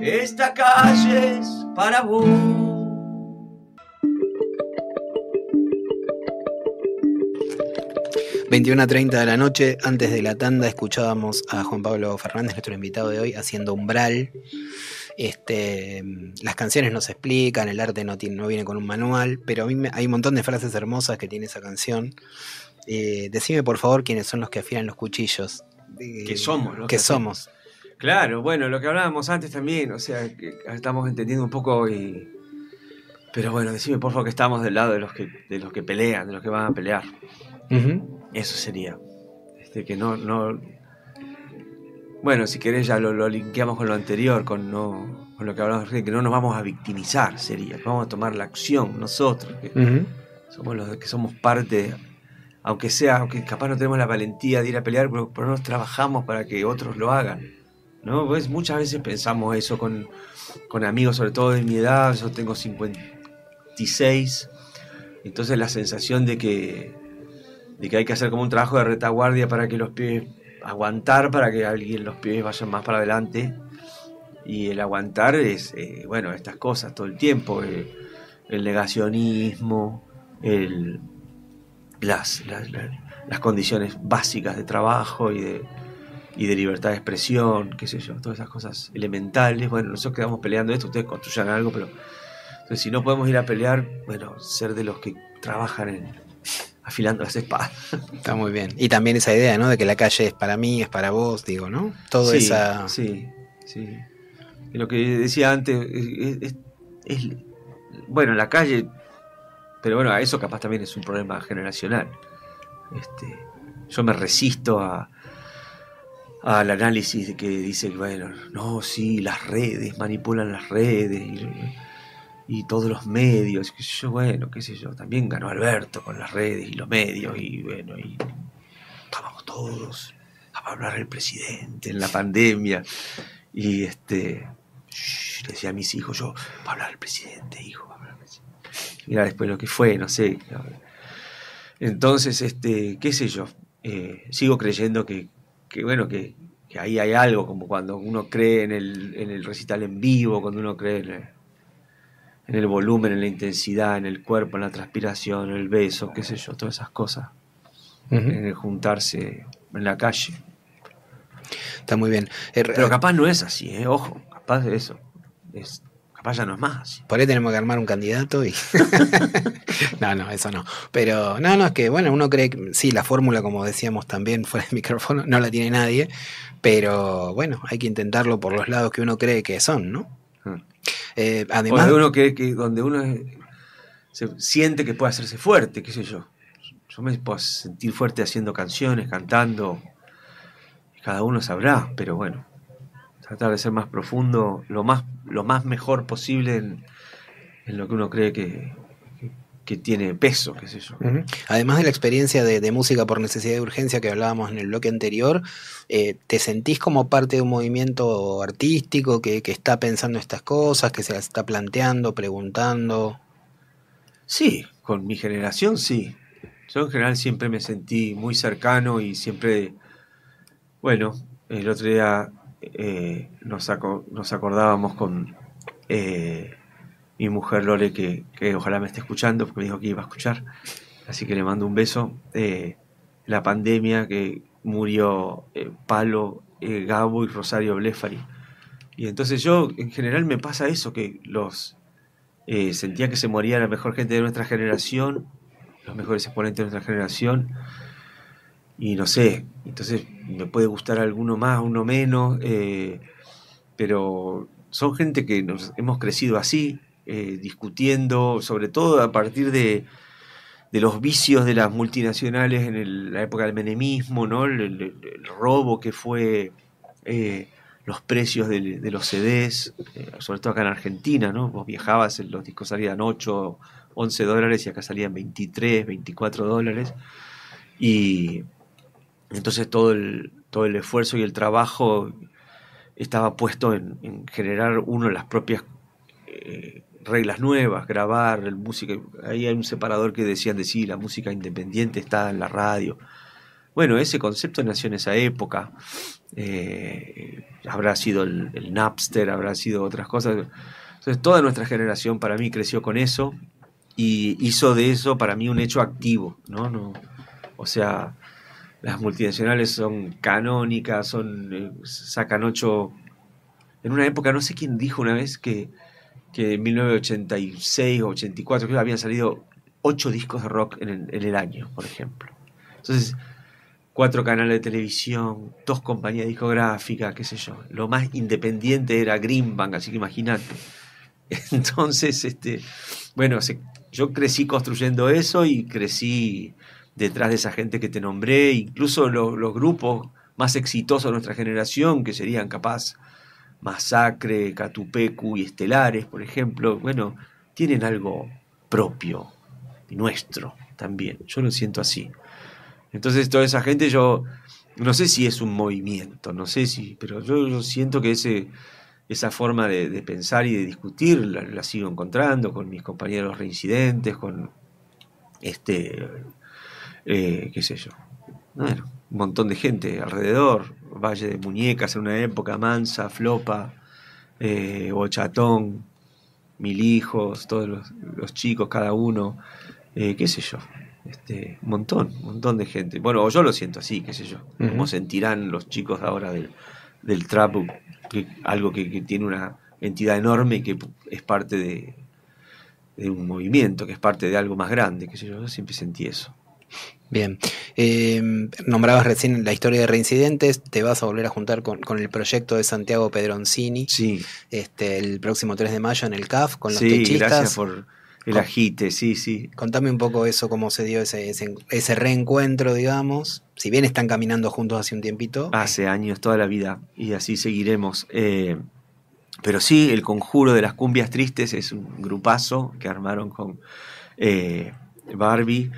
esta calle es para vos. 21 a 30 de la noche, antes de la tanda, escuchábamos a Juan Pablo Fernández, nuestro invitado de hoy, haciendo umbral. Este, las canciones no se explican, el arte no, tiene, no viene con un manual, pero a mí me- hay un montón de frases hermosas que tiene esa canción. Eh, decime por favor quiénes son los que afilan los cuchillos. Eh, Que somos, ¿no? Que Que somos. Claro, bueno, lo que hablábamos antes también, o sea, que estamos entendiendo un poco y... Pero bueno, decime por favor que estamos del lado de los que, de los que pelean, de los que van a pelear. Eso sería. Este, que no, no. Bueno, si querés ya lo, lo linkeamos con lo anterior, con no. Con lo que hablamos recién, que no nos vamos a victimizar, sería. Que vamos a tomar la acción nosotros, que somos los que somos parte, aunque sea, aunque capaz no tenemos la valentía de ir a pelear, pero por lo menos trabajamos para que otros lo hagan. ¿No? Pues muchas veces pensamos eso con, con amigos, sobre todo de mi edad, yo tengo 56, entonces la sensación de que, de que hay que hacer como un trabajo de retaguardia para que los pies, aguantar para que alguien, los pies vayan más para adelante. Y el aguantar es, eh, bueno, estas cosas todo el tiempo, el negacionismo, el, las, las- las condiciones básicas de trabajo y de, y de libertad de expresión, qué sé yo, todas esas cosas elementales. Bueno, nosotros quedamos peleando esto, ustedes construyan algo, pero entonces, si no podemos ir a pelear, bueno, ser de los que trabajan en afilando las espadas. Está muy bien. Y también esa idea, ¿no? De que la calle es para mí, es para vos, digo, ¿no? Todo sí, esa. Sí, sí. Y lo que decía antes es, es- es- bueno, la calle, pero bueno, a eso capaz también es un problema generacional. Este, yo me resisto a al análisis de que dice que bueno, no, sí, las redes manipulan las redes y, y todos los medios, sé yo, bueno, qué sé yo, también ganó Alberto con las redes y los medios y bueno, y estábamos todos a hablar el presidente en la pandemia. Y este decía a mis hijos yo va a hablar el presidente hijo va a hablar el presidente". mira después lo que fue no sé entonces este qué sé yo eh, sigo creyendo que, que bueno que, que ahí hay algo como cuando uno cree en el, en el recital en vivo cuando uno cree en el, en el volumen en la intensidad en el cuerpo en la transpiración en el beso qué sé yo todas esas cosas en el juntarse en la calle Está muy bien. Eh, pero capaz no es así, ¿eh? ojo, capaz de eso. Es, capaz ya no es más. Por ahí tenemos que armar un candidato y. no, no, eso no. Pero no, no, es que bueno, uno cree que sí, la fórmula, como decíamos también fuera del micrófono, no la tiene nadie. Pero bueno, hay que intentarlo por los lados que uno cree que son, ¿no? Eh, además. Donde uno que, que donde uno se siente que puede hacerse fuerte, qué sé yo. Yo me puedo sentir fuerte haciendo canciones, cantando. Cada uno sabrá, pero bueno, tratar de ser más profundo, lo más, lo más mejor posible en, en lo que uno cree que, que, tiene peso, qué sé yo. Además de la experiencia de, de música por necesidad de urgencia que hablábamos en el bloque anterior, eh, ¿te sentís como parte de un movimiento artístico que, que está pensando estas cosas, que se las está planteando, preguntando? Sí, con mi generación sí. Yo en general siempre me sentí muy cercano y siempre, bueno, el otro día eh, nos, aco- nos acordábamos con eh, mi mujer Lore, que, ojalá me esté escuchando, porque me dijo que iba a escuchar, así que le mando un beso. eh, la pandemia que murió Palo, Gabo y Rosario Blefari. Y entonces yo, en general, me pasa eso, que los sentía que se moría la mejor gente de nuestra generación, los mejores exponentes de nuestra generación, y no sé, entonces me puede gustar alguno más, uno menos, eh, pero son gente que hemos crecido así, eh, discutiendo, sobre todo a partir de, de los vicios de las multinacionales en la época del menemismo, ¿no? el, robo que fue eh, los precios de, los CDs, sobre todo acá en Argentina, ¿no? Vos viajabas, los discos salían 8, 11 dólares y acá salían 23, 24 dólares. Y entonces todo el, todo el esfuerzo y el trabajo estaba puesto en, en generar uno las propias eh, reglas nuevas, grabar el música. Ahí hay un separador que decían de sí, la música independiente está en la radio. Bueno, ese concepto nació en esa época. Eh, habrá sido el, el Napster, habrá sido otras cosas. Entonces, toda nuestra generación para mí creció con eso y hizo de eso para mí un hecho activo, ¿no? no o sea, las multinacionales son canónicas, son eh, sacan ocho. En una época, no sé quién dijo una vez que, que en 1986 o 84 creo que habían salido ocho discos de rock en el, en el año, por ejemplo. Entonces, cuatro canales de televisión, dos compañías discográficas, qué sé yo. Lo más independiente era Greenbank, así que imagínate. Entonces, este, bueno, se- yo crecí construyendo eso y crecí detrás de esa gente que te nombré, incluso lo- los grupos más exitosos de nuestra generación, que serían capaz Masacre, Catupecu y Estelares, por ejemplo, bueno, tienen algo propio y nuestro también. Yo lo siento así. Entonces, toda esa gente, yo no sé si es un movimiento, no sé si, pero yo, siento que ese, esa forma de, pensar y de discutir la sigo encontrando con mis compañeros reincidentes, con este, eh, qué sé yo, bueno, un montón de gente alrededor, Valle de Muñecas en una época, Mansa, Flopa, eh, Bochatón, Mil Hijos, todos los, los chicos, cada uno, eh, qué sé yo, este, un montón, un montón de gente. Bueno, o yo lo siento así, qué sé yo, como Ujú. sentirán los chicos ahora del, del trap, que, algo que, que tiene una entidad enorme y que es parte de, de un movimiento, que es parte de algo más grande, qué sé yo, yo siempre sentí eso. Bien. Eh, nombrabas recién la historia de Reincidentes, te vas a volver a juntar con, con el proyecto de Santiago Pedroncini. Sí. Este, el próximo 3 de mayo en el CAF con los Sí, techistas. gracias por el agite, sí, sí. Contame un poco eso, cómo se dio ese, ese, ese reencuentro, digamos. Si bien están caminando juntos hace un tiempito. Hace años, toda la vida, y así seguiremos. Eh, pero sí, el conjuro de las cumbias tristes es un grupazo que armaron con eh, Barbie.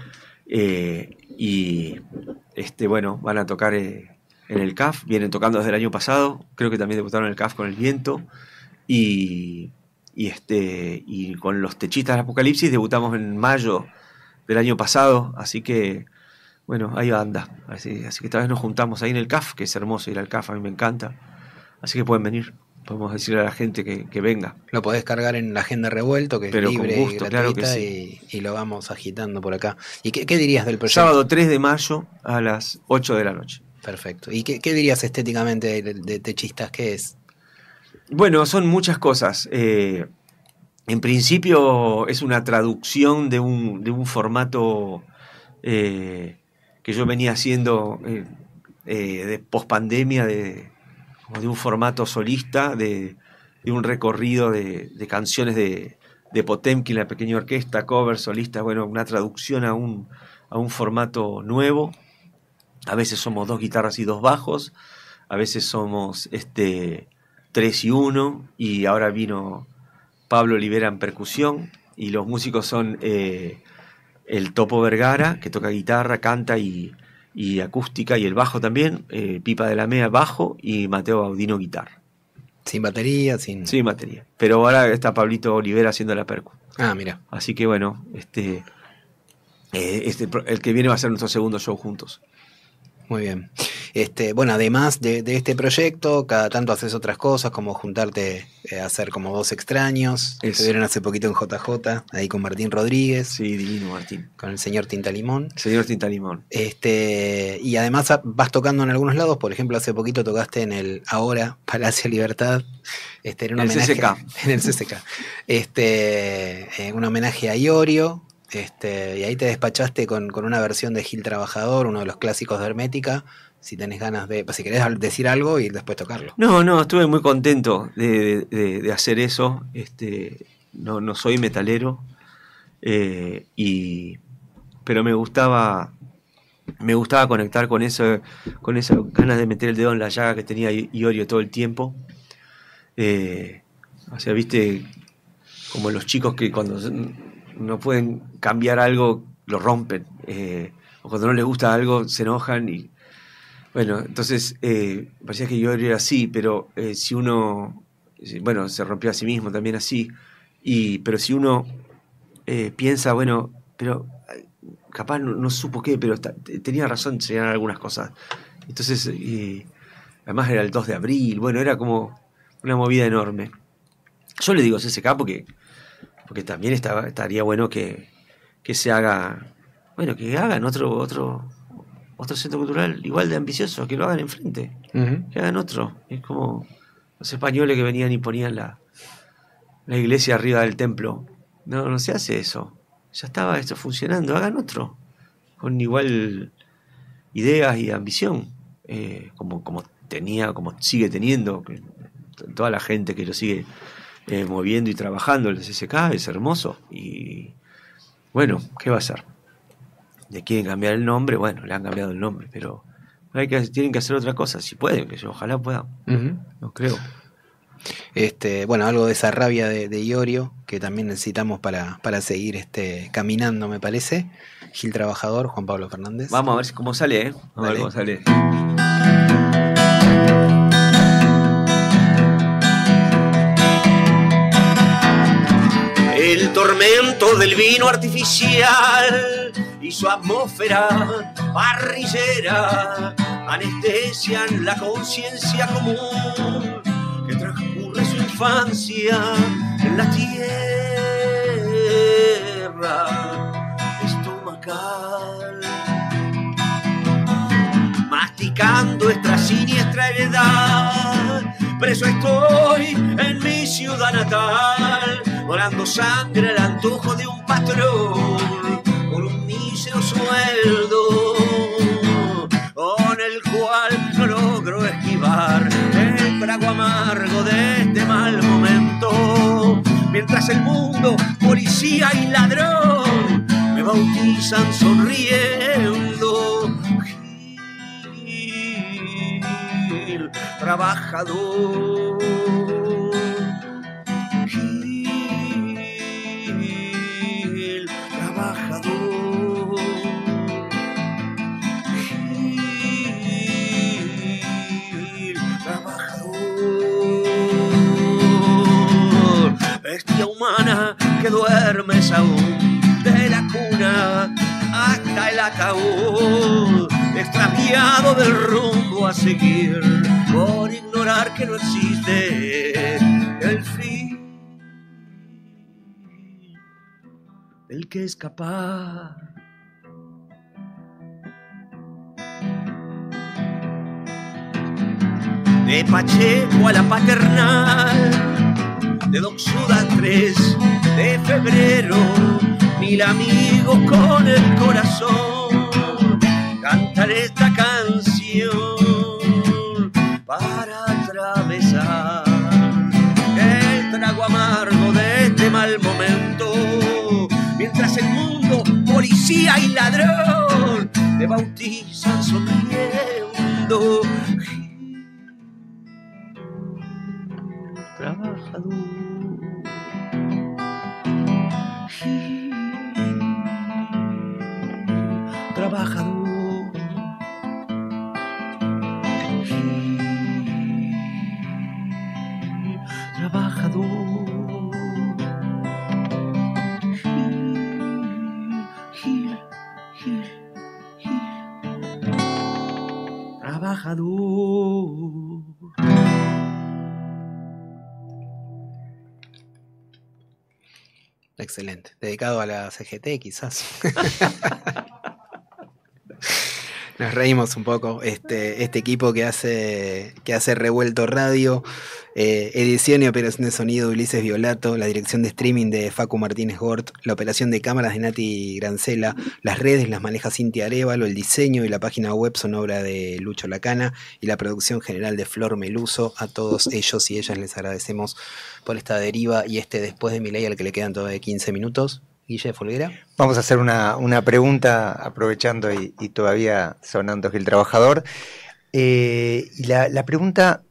eh, y este, bueno, van a tocar eh, en el CAF, vienen tocando desde el año pasado, creo que también debutaron en el CAF con el viento. Y, y este, y con los techistas del Apocalipsis debutamos en mayo del año pasado, así que bueno, ahí anda. Así, así que esta vez nos juntamos ahí en el CAF, que es hermoso ir al CAF, a mí me encanta. Así que pueden venir. Podemos decirle a la gente que, que venga. Lo podés cargar en la agenda revuelto, que es Pero libre gusto, y claro que gratuita, sí. y, y lo vamos agitando por acá. ¿Y qué, qué dirías del proyecto? Sábado 3 de mayo a las 8 de la noche. Perfecto. ¿Y qué, qué dirías estéticamente de, de Techistas? ¿Qué es? Bueno, son muchas cosas. Eh, en principio es una traducción de un, de un formato eh, que yo venía haciendo eh, eh, de pospandemia, de, de un formato solista, de, un recorrido de, canciones de, de Potemkin, la pequeña orquesta, covers, solistas, bueno, una traducción a un, a un formato nuevo. A veces somos dos guitarras y dos bajos, a veces somos este, tres y uno, y ahora vino Pablo Olivera en percusión, y los músicos son eh, el Topo Vergara, que toca guitarra, canta y, y acústica, y el bajo también, eh, Pipa de la Mea bajo, y Mateo Baudino guitarra. Sin batería, sin... Sin batería. Pero ahora está Pablito Olivera haciendo la percu. Ah, mira. Así que bueno, este, eh, este, el que viene va a ser nuestro segundo show juntos. Muy bien. Este, bueno, además de, de este proyecto, cada tanto haces otras cosas, como juntarte eh, a hacer como dos extraños. Estuvieron hace poquito en JJ, ahí con Martín Rodríguez. Sí, divino Martín. Con el señor Tinta Limón. Señor Tinta Limón. Este, y además vas tocando en algunos lados, por ejemplo, hace poquito tocaste en el ahora Palacio Libertad, este, en un En el homenaje CCK. en el CCK. Este, eh, un homenaje a Iorio, este, y ahí te despachaste con, con una versión de Gil Trabajador, uno de los clásicos de Hermética. Si tenés ganas de, si querés decir algo y después tocarlo. No, no, estuve muy contento de, de- hacer eso. Este, no, no soy metalero, eh, y, pero me gustaba, me gustaba conectar con eso, con esas ganas de meter el dedo en la llaga que tenía Iorio todo el tiempo. Eh, o sea, viste, como los chicos que cuando no pueden cambiar algo, lo rompen. eh, o cuando no les gusta algo, se enojan y bueno, entonces eh, parecía que yo era así, pero eh, si uno, bueno, se rompió a sí mismo también así, Y, pero si uno piensa, bueno, pero capaz no, supo qué, pero tenía razón señalar algunas cosas. Entonces, además era el 2 de abril, bueno, era como una movida enorme. Yo le digo CSK porque, porque también estaría bueno que, que se haga, bueno, que hagan otro, otro, otro centro cultural igual de ambicioso, que lo hagan enfrente, que hagan otro. Es como los españoles que venían y ponían la, la iglesia arriba del templo. No, no se hace eso. Ya estaba esto funcionando, hagan otro. Con igual ideas y ambición. eh, como, como tenía, como sigue teniendo, que toda la gente que lo sigue eh, moviendo y trabajando el CSK es hermoso. Y bueno, ¿qué va a ser? Le quieren cambiar el nombre, bueno, le han cambiado el nombre, pero hay que, tienen que hacer otra cosa, si pueden, que yo ojalá puedan, Ujú. no creo. Este, bueno, algo de esa rabia de, de Iorio que también necesitamos para, para seguir este, caminando, me parece. Gil Trabajador, Juan Pablo Fernández. Vamos a ver cómo sale, ¿eh? Vamos a ver cómo sale. Tormento del vino artificial y su atmósfera parrillera anestesian la conciencia común que transcurre su infancia en la tierra estomacal. Masticando esta siniestra heredad, preso estoy en mi ciudad natal, orando sangre al antojo de un patrón por un mísero sueldo, con el cual no logro esquivar el trago amargo de este mal momento, mientras el mundo, policía y ladrón me bautizan sonriendo. Trabajador. Gil, trabajador. Gil, trabajador. Bestia humana que duermes aún de la cuna hasta el ataúd, extraviado del rumbo a seguir por ignorar que no existe el fin del que escapar. De Pacheco a la paternal, de Doc Sudan 3 de febrero, mil amigos con el corazón, cantaré esta canción para atravesar el trago amargo de este mal momento, mientras el mundo, policía y ladrón, me bautizan sonriendo. Trabajador. Trabajador. Trabajador. Excelente. Dedicado a la CGT, quizás. Nos reímos un poco. Este, este equipo que hace, que hace Revuelto Radio, eh, edición y operación de sonido de Ulises Violato, la dirección de streaming de Facu Martínez Gort, la operación de cámaras de Nati Grancela, las redes las maneja Cintia Arevalo, el diseño y la página web son obra de Lucho Lacana y la producción general de Flor Meluso. A todos ellos y ellas les agradecemos por esta deriva y este después de mi ley al que le quedan todavía 15 minutos. Vamos a hacer una, una pregunta aprovechando y, todavía sonando Gil Trabajador. Eh, y la, la pregunta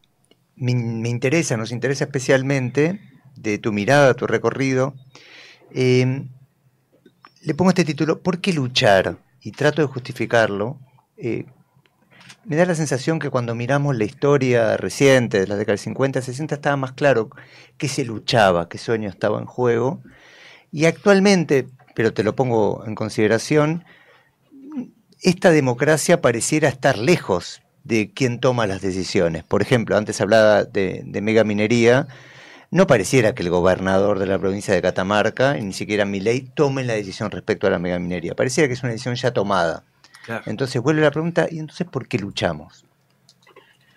me, me interesa, nos interesa especialmente de tu mirada, tu recorrido. Eh, le pongo este título, ¿por qué luchar? Y trato de justificarlo. eh, me da la sensación que cuando miramos la historia reciente de la década del 50, 60, estaba más claro que se luchaba, qué sueño estaba en juego. Y actualmente, pero te lo pongo en consideración, esta democracia pareciera estar lejos de quien toma las decisiones. Por ejemplo, antes hablaba de, de megaminería, no pareciera que el gobernador de la provincia de Catamarca, ni siquiera ley tomen la decisión respecto a la megaminería. Pareciera que es una decisión ya tomada. Entonces vuelve la pregunta, ¿y entonces por qué luchamos?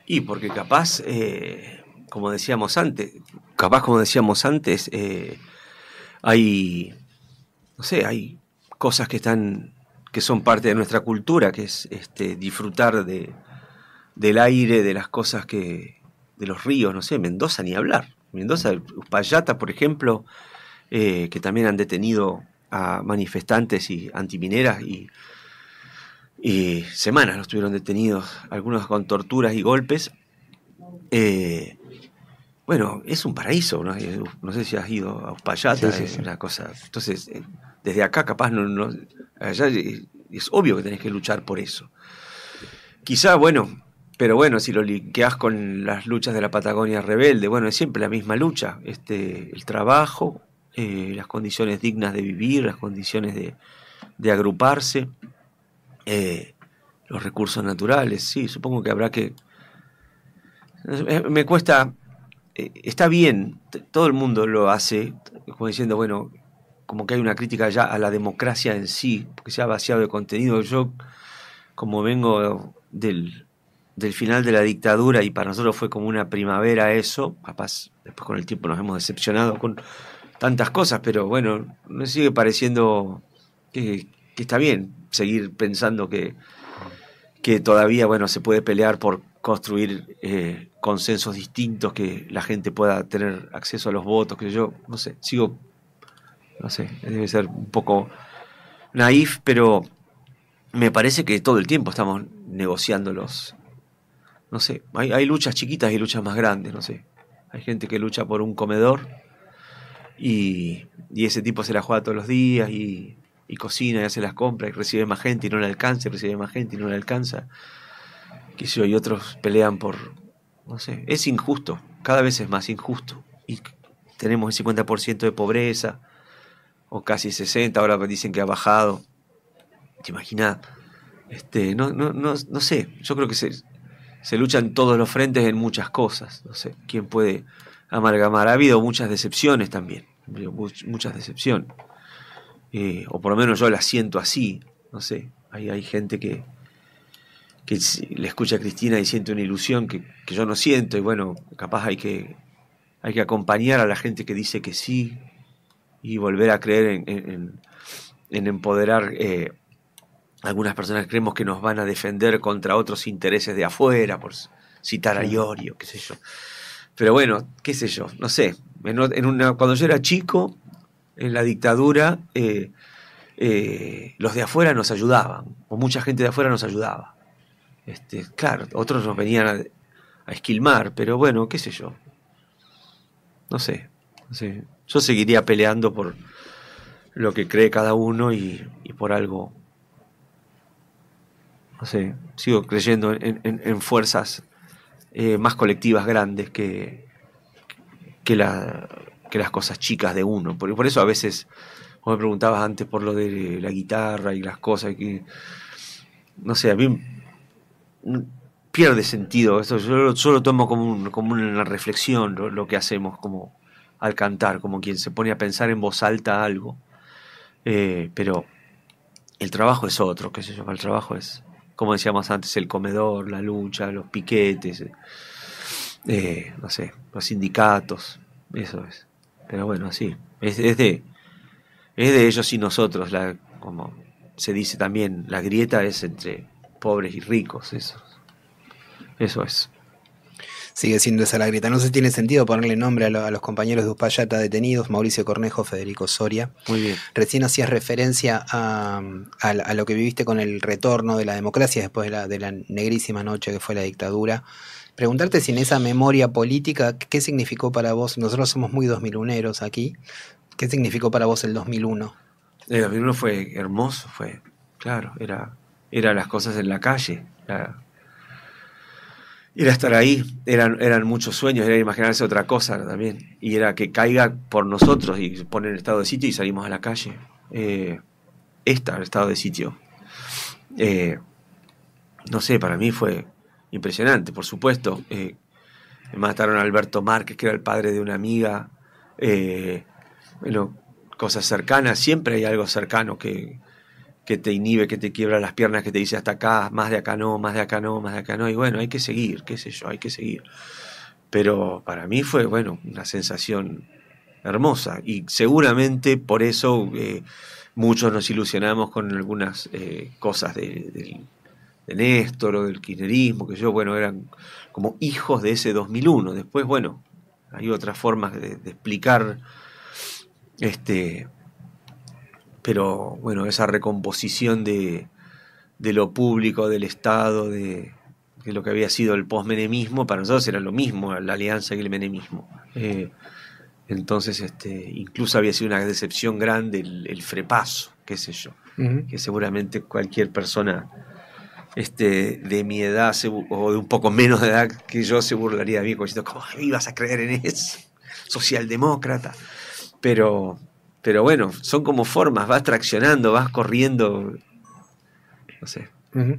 Y porque capaz, eh, como decíamos antes, capaz como decíamos antes, eh, hay, no sé, hay cosas que están, que son parte de nuestra cultura, que es este, disfrutar de, del aire, de las cosas que, de los ríos, no sé, Mendoza ni hablar. Mendoza, Uspallata, por ejemplo, eh, que también han detenido a manifestantes y antimineras y, y semanas los tuvieron detenidos, algunos con torturas y golpes. Eh, bueno, es un paraíso, ¿no? no sé si has ido a Uspallata, es una cosa. Entonces, eh, desde acá capaz no, no allá es obvio que tenés que luchar por eso. Quizá, bueno, pero bueno, si lo linkeás con las luchas de la Patagonia rebelde, bueno, es siempre la misma lucha. Este, el trabajo, eh, las condiciones dignas de vivir, las condiciones de, agruparse, eh, los recursos naturales, sí, supongo que habrá que... Me cuesta, eh, está bien, todo el mundo lo hace, como diciendo, bueno, como que hay una crítica ya a la democracia en sí, porque se ha vaciado de contenido. Yo, como vengo del del final de la dictadura y para nosotros fue como una primavera eso, capaz después con el tiempo nos hemos decepcionado con tantas cosas, pero bueno, me sigue pareciendo que, está bien seguir pensando que, que todavía bueno se puede pelear por construir eh, consensos distintos, que la gente pueda tener acceso a los votos, que yo, no sé, sigo, no sé, debe ser un poco naif, pero me parece que todo el tiempo estamos negociando los, no sé, hay, luchas chiquitas y luchas más grandes, no sé. Hay gente que lucha por un comedor y, ese tipo se la juega todos los días y, cocina y hace las compras y recibe más gente y no le alcanza, y recibe más gente y no le alcanza. Que yo, y otros pelean por, no sé, es injusto, cada vez es más injusto. Y tenemos el 50% de pobreza, o casi 60, ahora dicen que ha bajado. ¿Te imaginas? Este, no, no, no, no sé, yo creo que se, se lucha en todos los frentes en muchas cosas. No sé, ¿quién puede amalgamar? Ha habido muchas decepciones también, muchas decepciones. Eh, o por lo menos yo las siento así, no sé. Hay, hay gente que, que le escucha a Cristina y siente una ilusión que, yo no siento, y bueno, capaz hay que, hay que acompañar a la gente que dice que sí y volver a creer en, empoderar eh, algunas personas creemos que nos van a defender contra otros intereses de afuera, por citar a Iorio, qué sé yo. Pero bueno, qué sé yo, no sé. En una, cuando yo era chico, en la dictadura, eh, eh, los de afuera nos ayudaban, o mucha gente de afuera nos ayudaba. Este, claro, otros nos venían a, esquilmar, pero bueno, qué sé yo. No sé, no sé. Yo seguiría peleando por lo que cree cada uno y por algo no sé, sigo creyendo en, fuerzas eh, más colectivas grandes que, que, la, que las cosas chicas de uno. Por, por eso a veces, vos me preguntabas antes por lo de la guitarra y las cosas, que, no sé, a mí pierde sentido. Esto, yo, lo tomo como, como una reflexión, lo, que hacemos como al cantar, como quien se pone a pensar en voz alta algo. Eh, pero el trabajo es otro, qué sé yo, el trabajo es, como decíamos antes, el comedor, la lucha, los piquetes, eh, no sé, los sindicatos, eso es. Pero bueno, sí, es, de, es de ellos y nosotros, como se dice también, la grieta es entre pobres y ricos, eso, eso es sigue siendo esa la grieta. No sé si tiene sentido ponerle nombre a, los compañeros de Uspallata detenidos, Mauricio Cornejo, Federico Soria. Muy bien. Recién hacías referencia a, lo que viviste con el retorno de la democracia después de la, negrísima noche que fue la dictadura. Preguntarte si en esa memoria política, ¿qué significó para vos? Nosotros somos muy 2001eros aquí. ¿Qué significó para vos el 2001? El 2001 fue hermoso, fue, claro, era, era las cosas en la calle, Era estar ahí, eran, eran muchos sueños, era imaginarse otra cosa también. Y era que caiga por nosotros y se pone en estado de sitio y salimos a la calle. Eh, esta, el estado de sitio. Eh, no sé, para mí fue impresionante, por supuesto. Eh, mataron a Alberto Márquez, que era el padre de una amiga. Eh, bueno, cosas cercanas, siempre hay algo cercano que, que te inhibe, que te quiebra las piernas, que te dice hasta acá, más de acá no, más de acá no, más de acá no. Y bueno, hay que seguir, qué sé yo, hay que seguir. Pero para mí fue, bueno, una sensación hermosa. Y seguramente por eso eh, muchos nos ilusionamos con algunas eh, cosas de, de- Néstor o del kirchnerismo, que yo, bueno, eran como hijos de ese 2001. Después, bueno, hay otras formas de, de explicar, este, pero bueno, esa recomposición de, de lo público, del Estado, de, de lo que había sido el posmenemismo, para nosotros era lo mismo, la alianza y el menemismo. Eh, entonces, este, incluso había sido una decepción grande el, el frepaso, qué sé yo, Ujú. que seguramente cualquier persona este, de mi edad se o de un poco menos de edad que yo se burlaría de mí, como diciendo, ¿cómo ibas a creer en eso? Socialdemócrata. Pero, pero bueno, son como formas, vas traccionando, vas corriendo, no sé.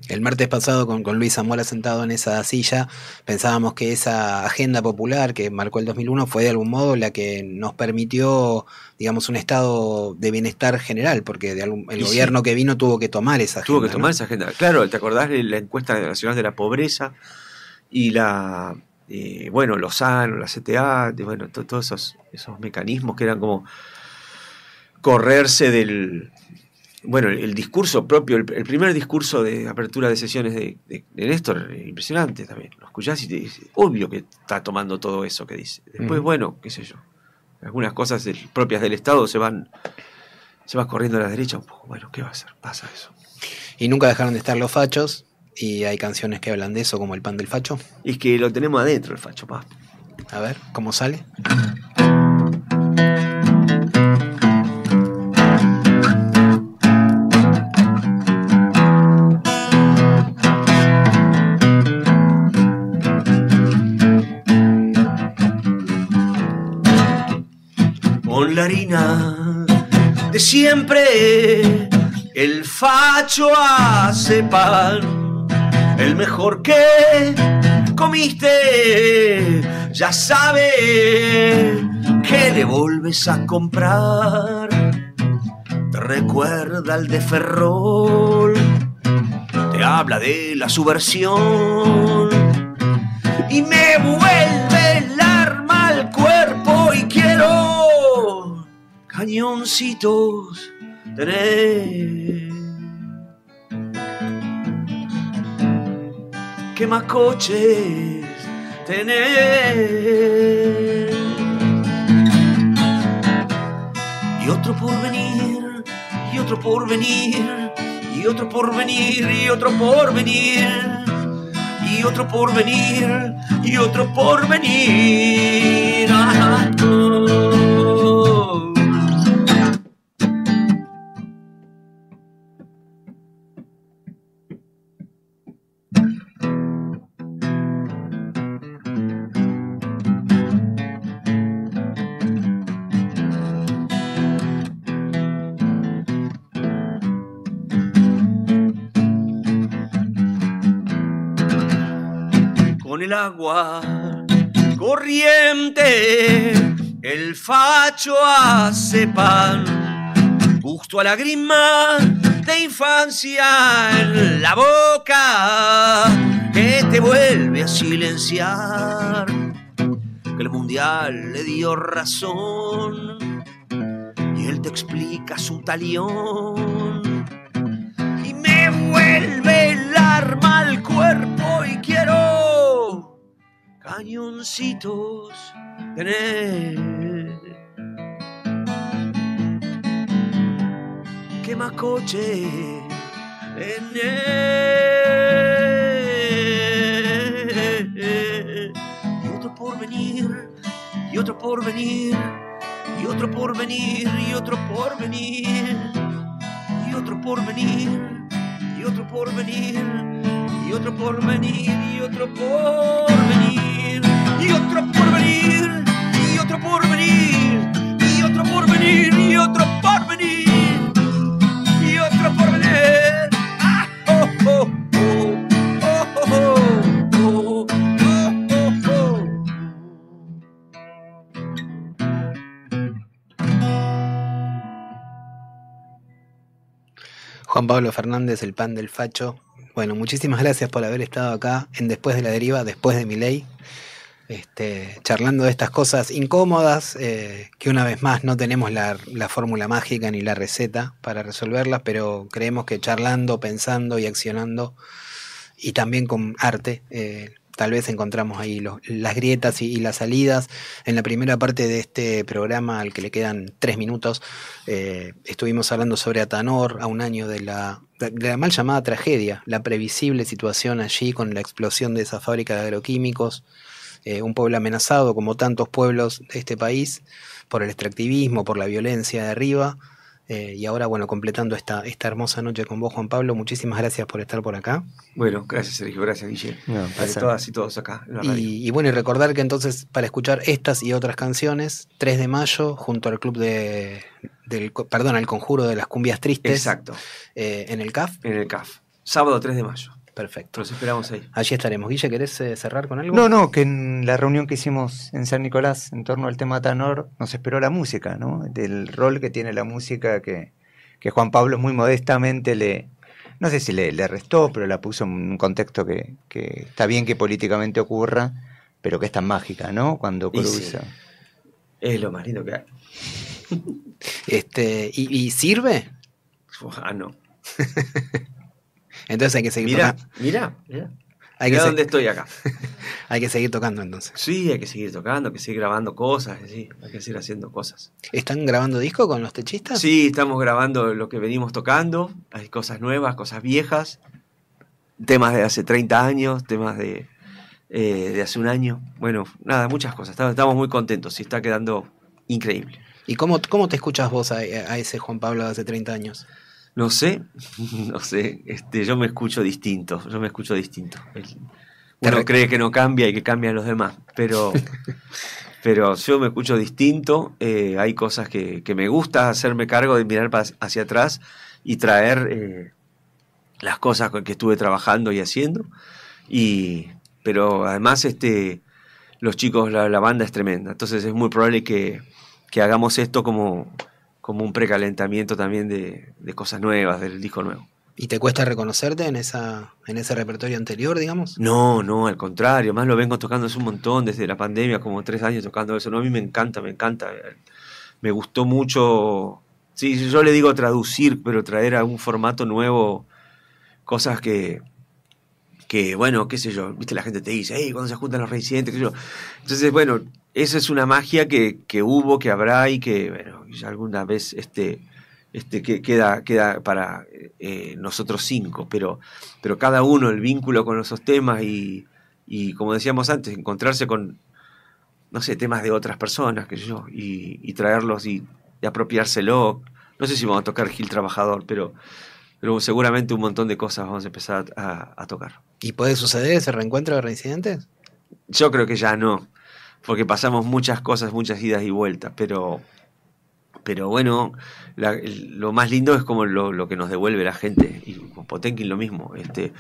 El martes pasado con, con Luis Zamora sentado en esa silla, pensábamos que esa agenda popular que marcó el 2001 fue de algún modo la que nos permitió, digamos, un estado de bienestar general, porque de algún- el Y sí. gobierno que vino tuvo que tomar esa agenda. Tuvo que ¿no? tomar esa agenda. Claro, ¿te acordás de la encuesta nacional de la pobreza? Y la, eh, bueno, Lozano, la CTA, de, bueno, to- todos esos, esos mecanismos que eran como correrse del, bueno, el, el discurso propio, el, el primer discurso de apertura de sesiones de, de- de Néstor, impresionante también. Lo escuchás y te dice, obvio que está tomando todo eso que dice. Después, Ujú. bueno, qué sé yo, algunas cosas del- propias del Estado se van, se van corriendo a la derecha un poco. Bueno, ¿qué va a hacer? Pasa eso. Y nunca dejaron de estar los fachos, y hay canciones que hablan de eso, como El pan del facho. Y es que lo tenemos adentro el facho, pa. A ver, ¿cómo sale? de siempre. El facho hace pan, el mejor que comiste. Ya sabe que le vuelves a comprar. Recuerda al de Ferrol, te habla de la subversión y me vuelve cañoncitos tener. ¿Qué más coches tener? Y otro por venir, y otro por venir, y otro por venir, y otro por venir y otro por venir, y otro por venir. Agua corriente, el facho hace pan, justo a la grima de infancia en la boca que te vuelve a silenciar. Que el mundial le dio razón y él te explica su talión y me vuelve el arma al cuerpo y quiero cañoncitos tener. ¿Qué más coche tener? Y otro por venir, y otro por venir, y otro por venir, y otro por venir y otro por venir, y otro por venir, y otro por venir, y otro por venir, otro por venir, y otro por venir, y otro por venir, y otro por venir, y otro por venir. Ah, oh, oh, oh, Juan Pablo Fernández, el pan del facho. Bueno, muchísimas gracias por haber estado acá en Después de la Deriva, después de mi ley este, charlando de estas cosas incómodas, eh, que una vez más no tenemos la, la fórmula mágica ni la receta para resolverlas, pero creemos que charlando, pensando y accionando, y también con arte, eh, tal vez encontramos ahí las grietas y, y las salidas. En la primera parte de este programa, al que le quedan tres minutos, eh, estuvimos hablando sobre Atanor, a un año de la, de la mal llamada tragedia, la previsible situación allí con la explosión de esa fábrica de agroquímicos, eh, un pueblo amenazado como tantos pueblos de este país por el extractivismo, por la violencia de arriba. eh, y ahora, bueno, completando esta, esta hermosa noche con vos, Juan Pablo, muchísimas gracias por estar por acá. Bueno, gracias Sergio, gracias Guille. No, Para todas y todos acá en la radio. Y, y bueno, y recordar que entonces para escuchar estas y otras canciones, 3 de mayo, junto al club de, del, perdón, al conjuro de las cumbias tristes, Exacto, eh, en el CAF. en el CAF. Sábado 3 de mayo. Perfecto. Los esperamos ahí. Allí estaremos. Guille, ¿querés eh, cerrar con algo? No, no, que en la reunión que hicimos en San Nicolás en torno al tema Tanor nos esperó la música, ¿no? Del rol que tiene la música que, que Juan Pablo muy modestamente le, no sé si le, le restó, pero la puso en un contexto que, que está bien que políticamente ocurra, pero que es tan mágica, ¿no? Cuando sí. cruza. Es lo más lindo que hay. Este, ¿y, y sirve? Ah, no. Entonces hay que seguir Mira, tocando. mira, mira. Hay Mira dónde estoy acá. hay que seguir tocando entonces. Sí, hay que seguir tocando, hay que seguir grabando cosas, sí, hay que seguir haciendo cosas. ¿Están grabando disco con los techistas? Sí, estamos grabando lo que venimos tocando, hay cosas nuevas, cosas viejas, temas de hace 30 años, temas de, eh, de hace un año. Bueno, nada, muchas cosas. Estamos, estamos muy contentos y está quedando increíble. ¿Y cómo, cómo te escuchas vos a, a ese Juan Pablo de hace 30 años? No sé, no sé, este, yo me escucho distinto, yo me escucho distinto. Uno re- cree que no cambia y que cambian los demás, pero, pero yo me escucho distinto, eh, hay cosas que, que me gusta hacerme cargo de mirar hacia atrás y traer eh, las cosas que estuve trabajando y haciendo, y, pero además este, los chicos, la, la banda es tremenda, entonces es muy probable que, que hagamos esto como, como un precalentamiento también de, de cosas nuevas, del disco nuevo. ¿Y te cuesta reconocerte en, esa, en ese repertorio anterior, digamos? No, no, al contrario, más lo vengo tocando hace un montón, desde la pandemia, como tres años tocando eso. No, a mí me encanta, me encanta. Me gustó mucho, sí, yo le digo traducir, pero traer a un formato nuevo cosas que, que bueno, qué sé yo, viste, la gente te dice, hey, cuando se juntan los reincidentes, qué sé yo. Entonces, bueno, esa es una magia que, que hubo, que habrá y que, bueno, ya alguna vez este, este, que queda, queda para eh, nosotros cinco, pero, pero cada uno, el vínculo con esos temas y, y como decíamos antes, encontrarse con, no sé, temas de otras personas, que yo, y, y traerlos y, y apropiárselo. No sé si vamos a tocar Gil Trabajador, pero, pero seguramente un montón de cosas vamos a empezar a, a tocar. ¿Y puede suceder ese reencuentro de reincidentes? Yo creo que ya no, porque pasamos muchas cosas, muchas idas y vueltas, pero, pero bueno, la- lo más lindo es como lo, que nos devuelve la gente, y con Potenkin lo mismo, este,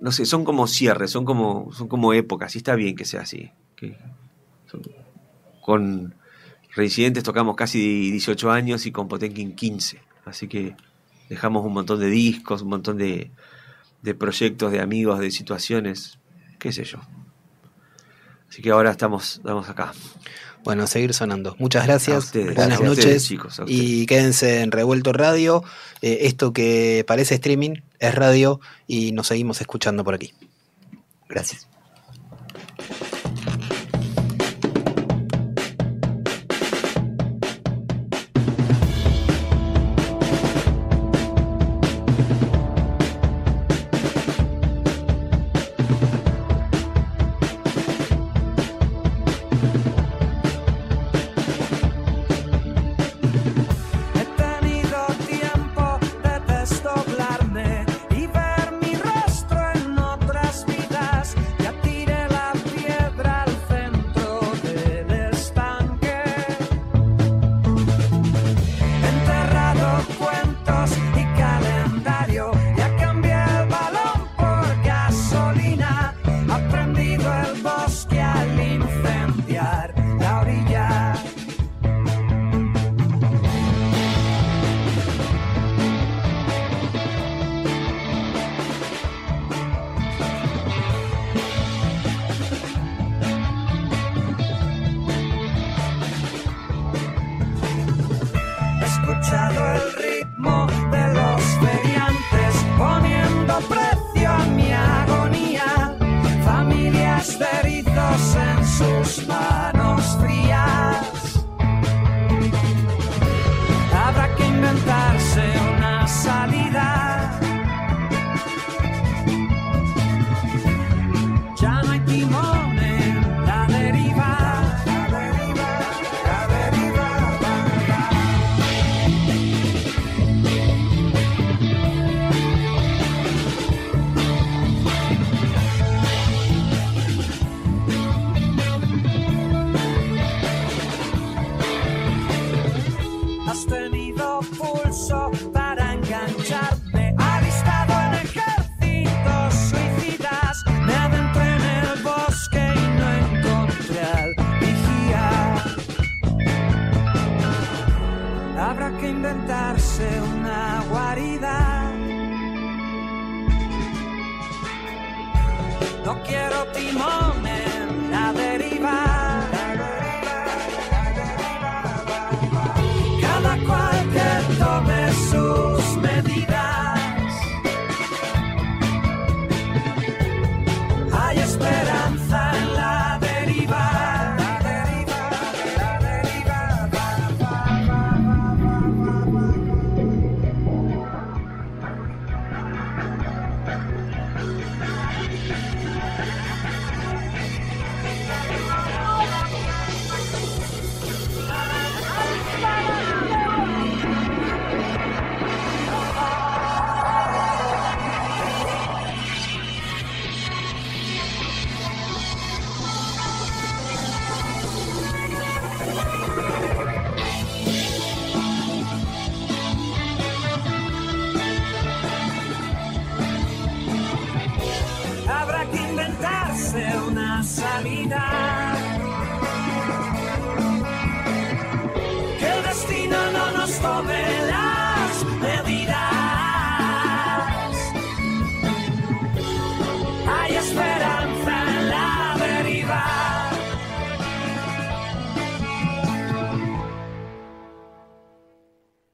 no sé, son como cierres, son como, son como épocas, y está bien que sea así. con Reincidentes tocamos casi 18 años y con Potenkin 15, así que dejamos un montón de discos, un montón de, de proyectos, de amigos, de situaciones, qué sé yo. Así que ahora estamos, estamos acá. Bueno, a seguir sonando. Muchas A gracias. ustedes, Buenas a ustedes, noches. chicos, y quédense en Revuelto Radio. Eh, esto que parece streaming es radio y nos seguimos escuchando por aquí. Gracias.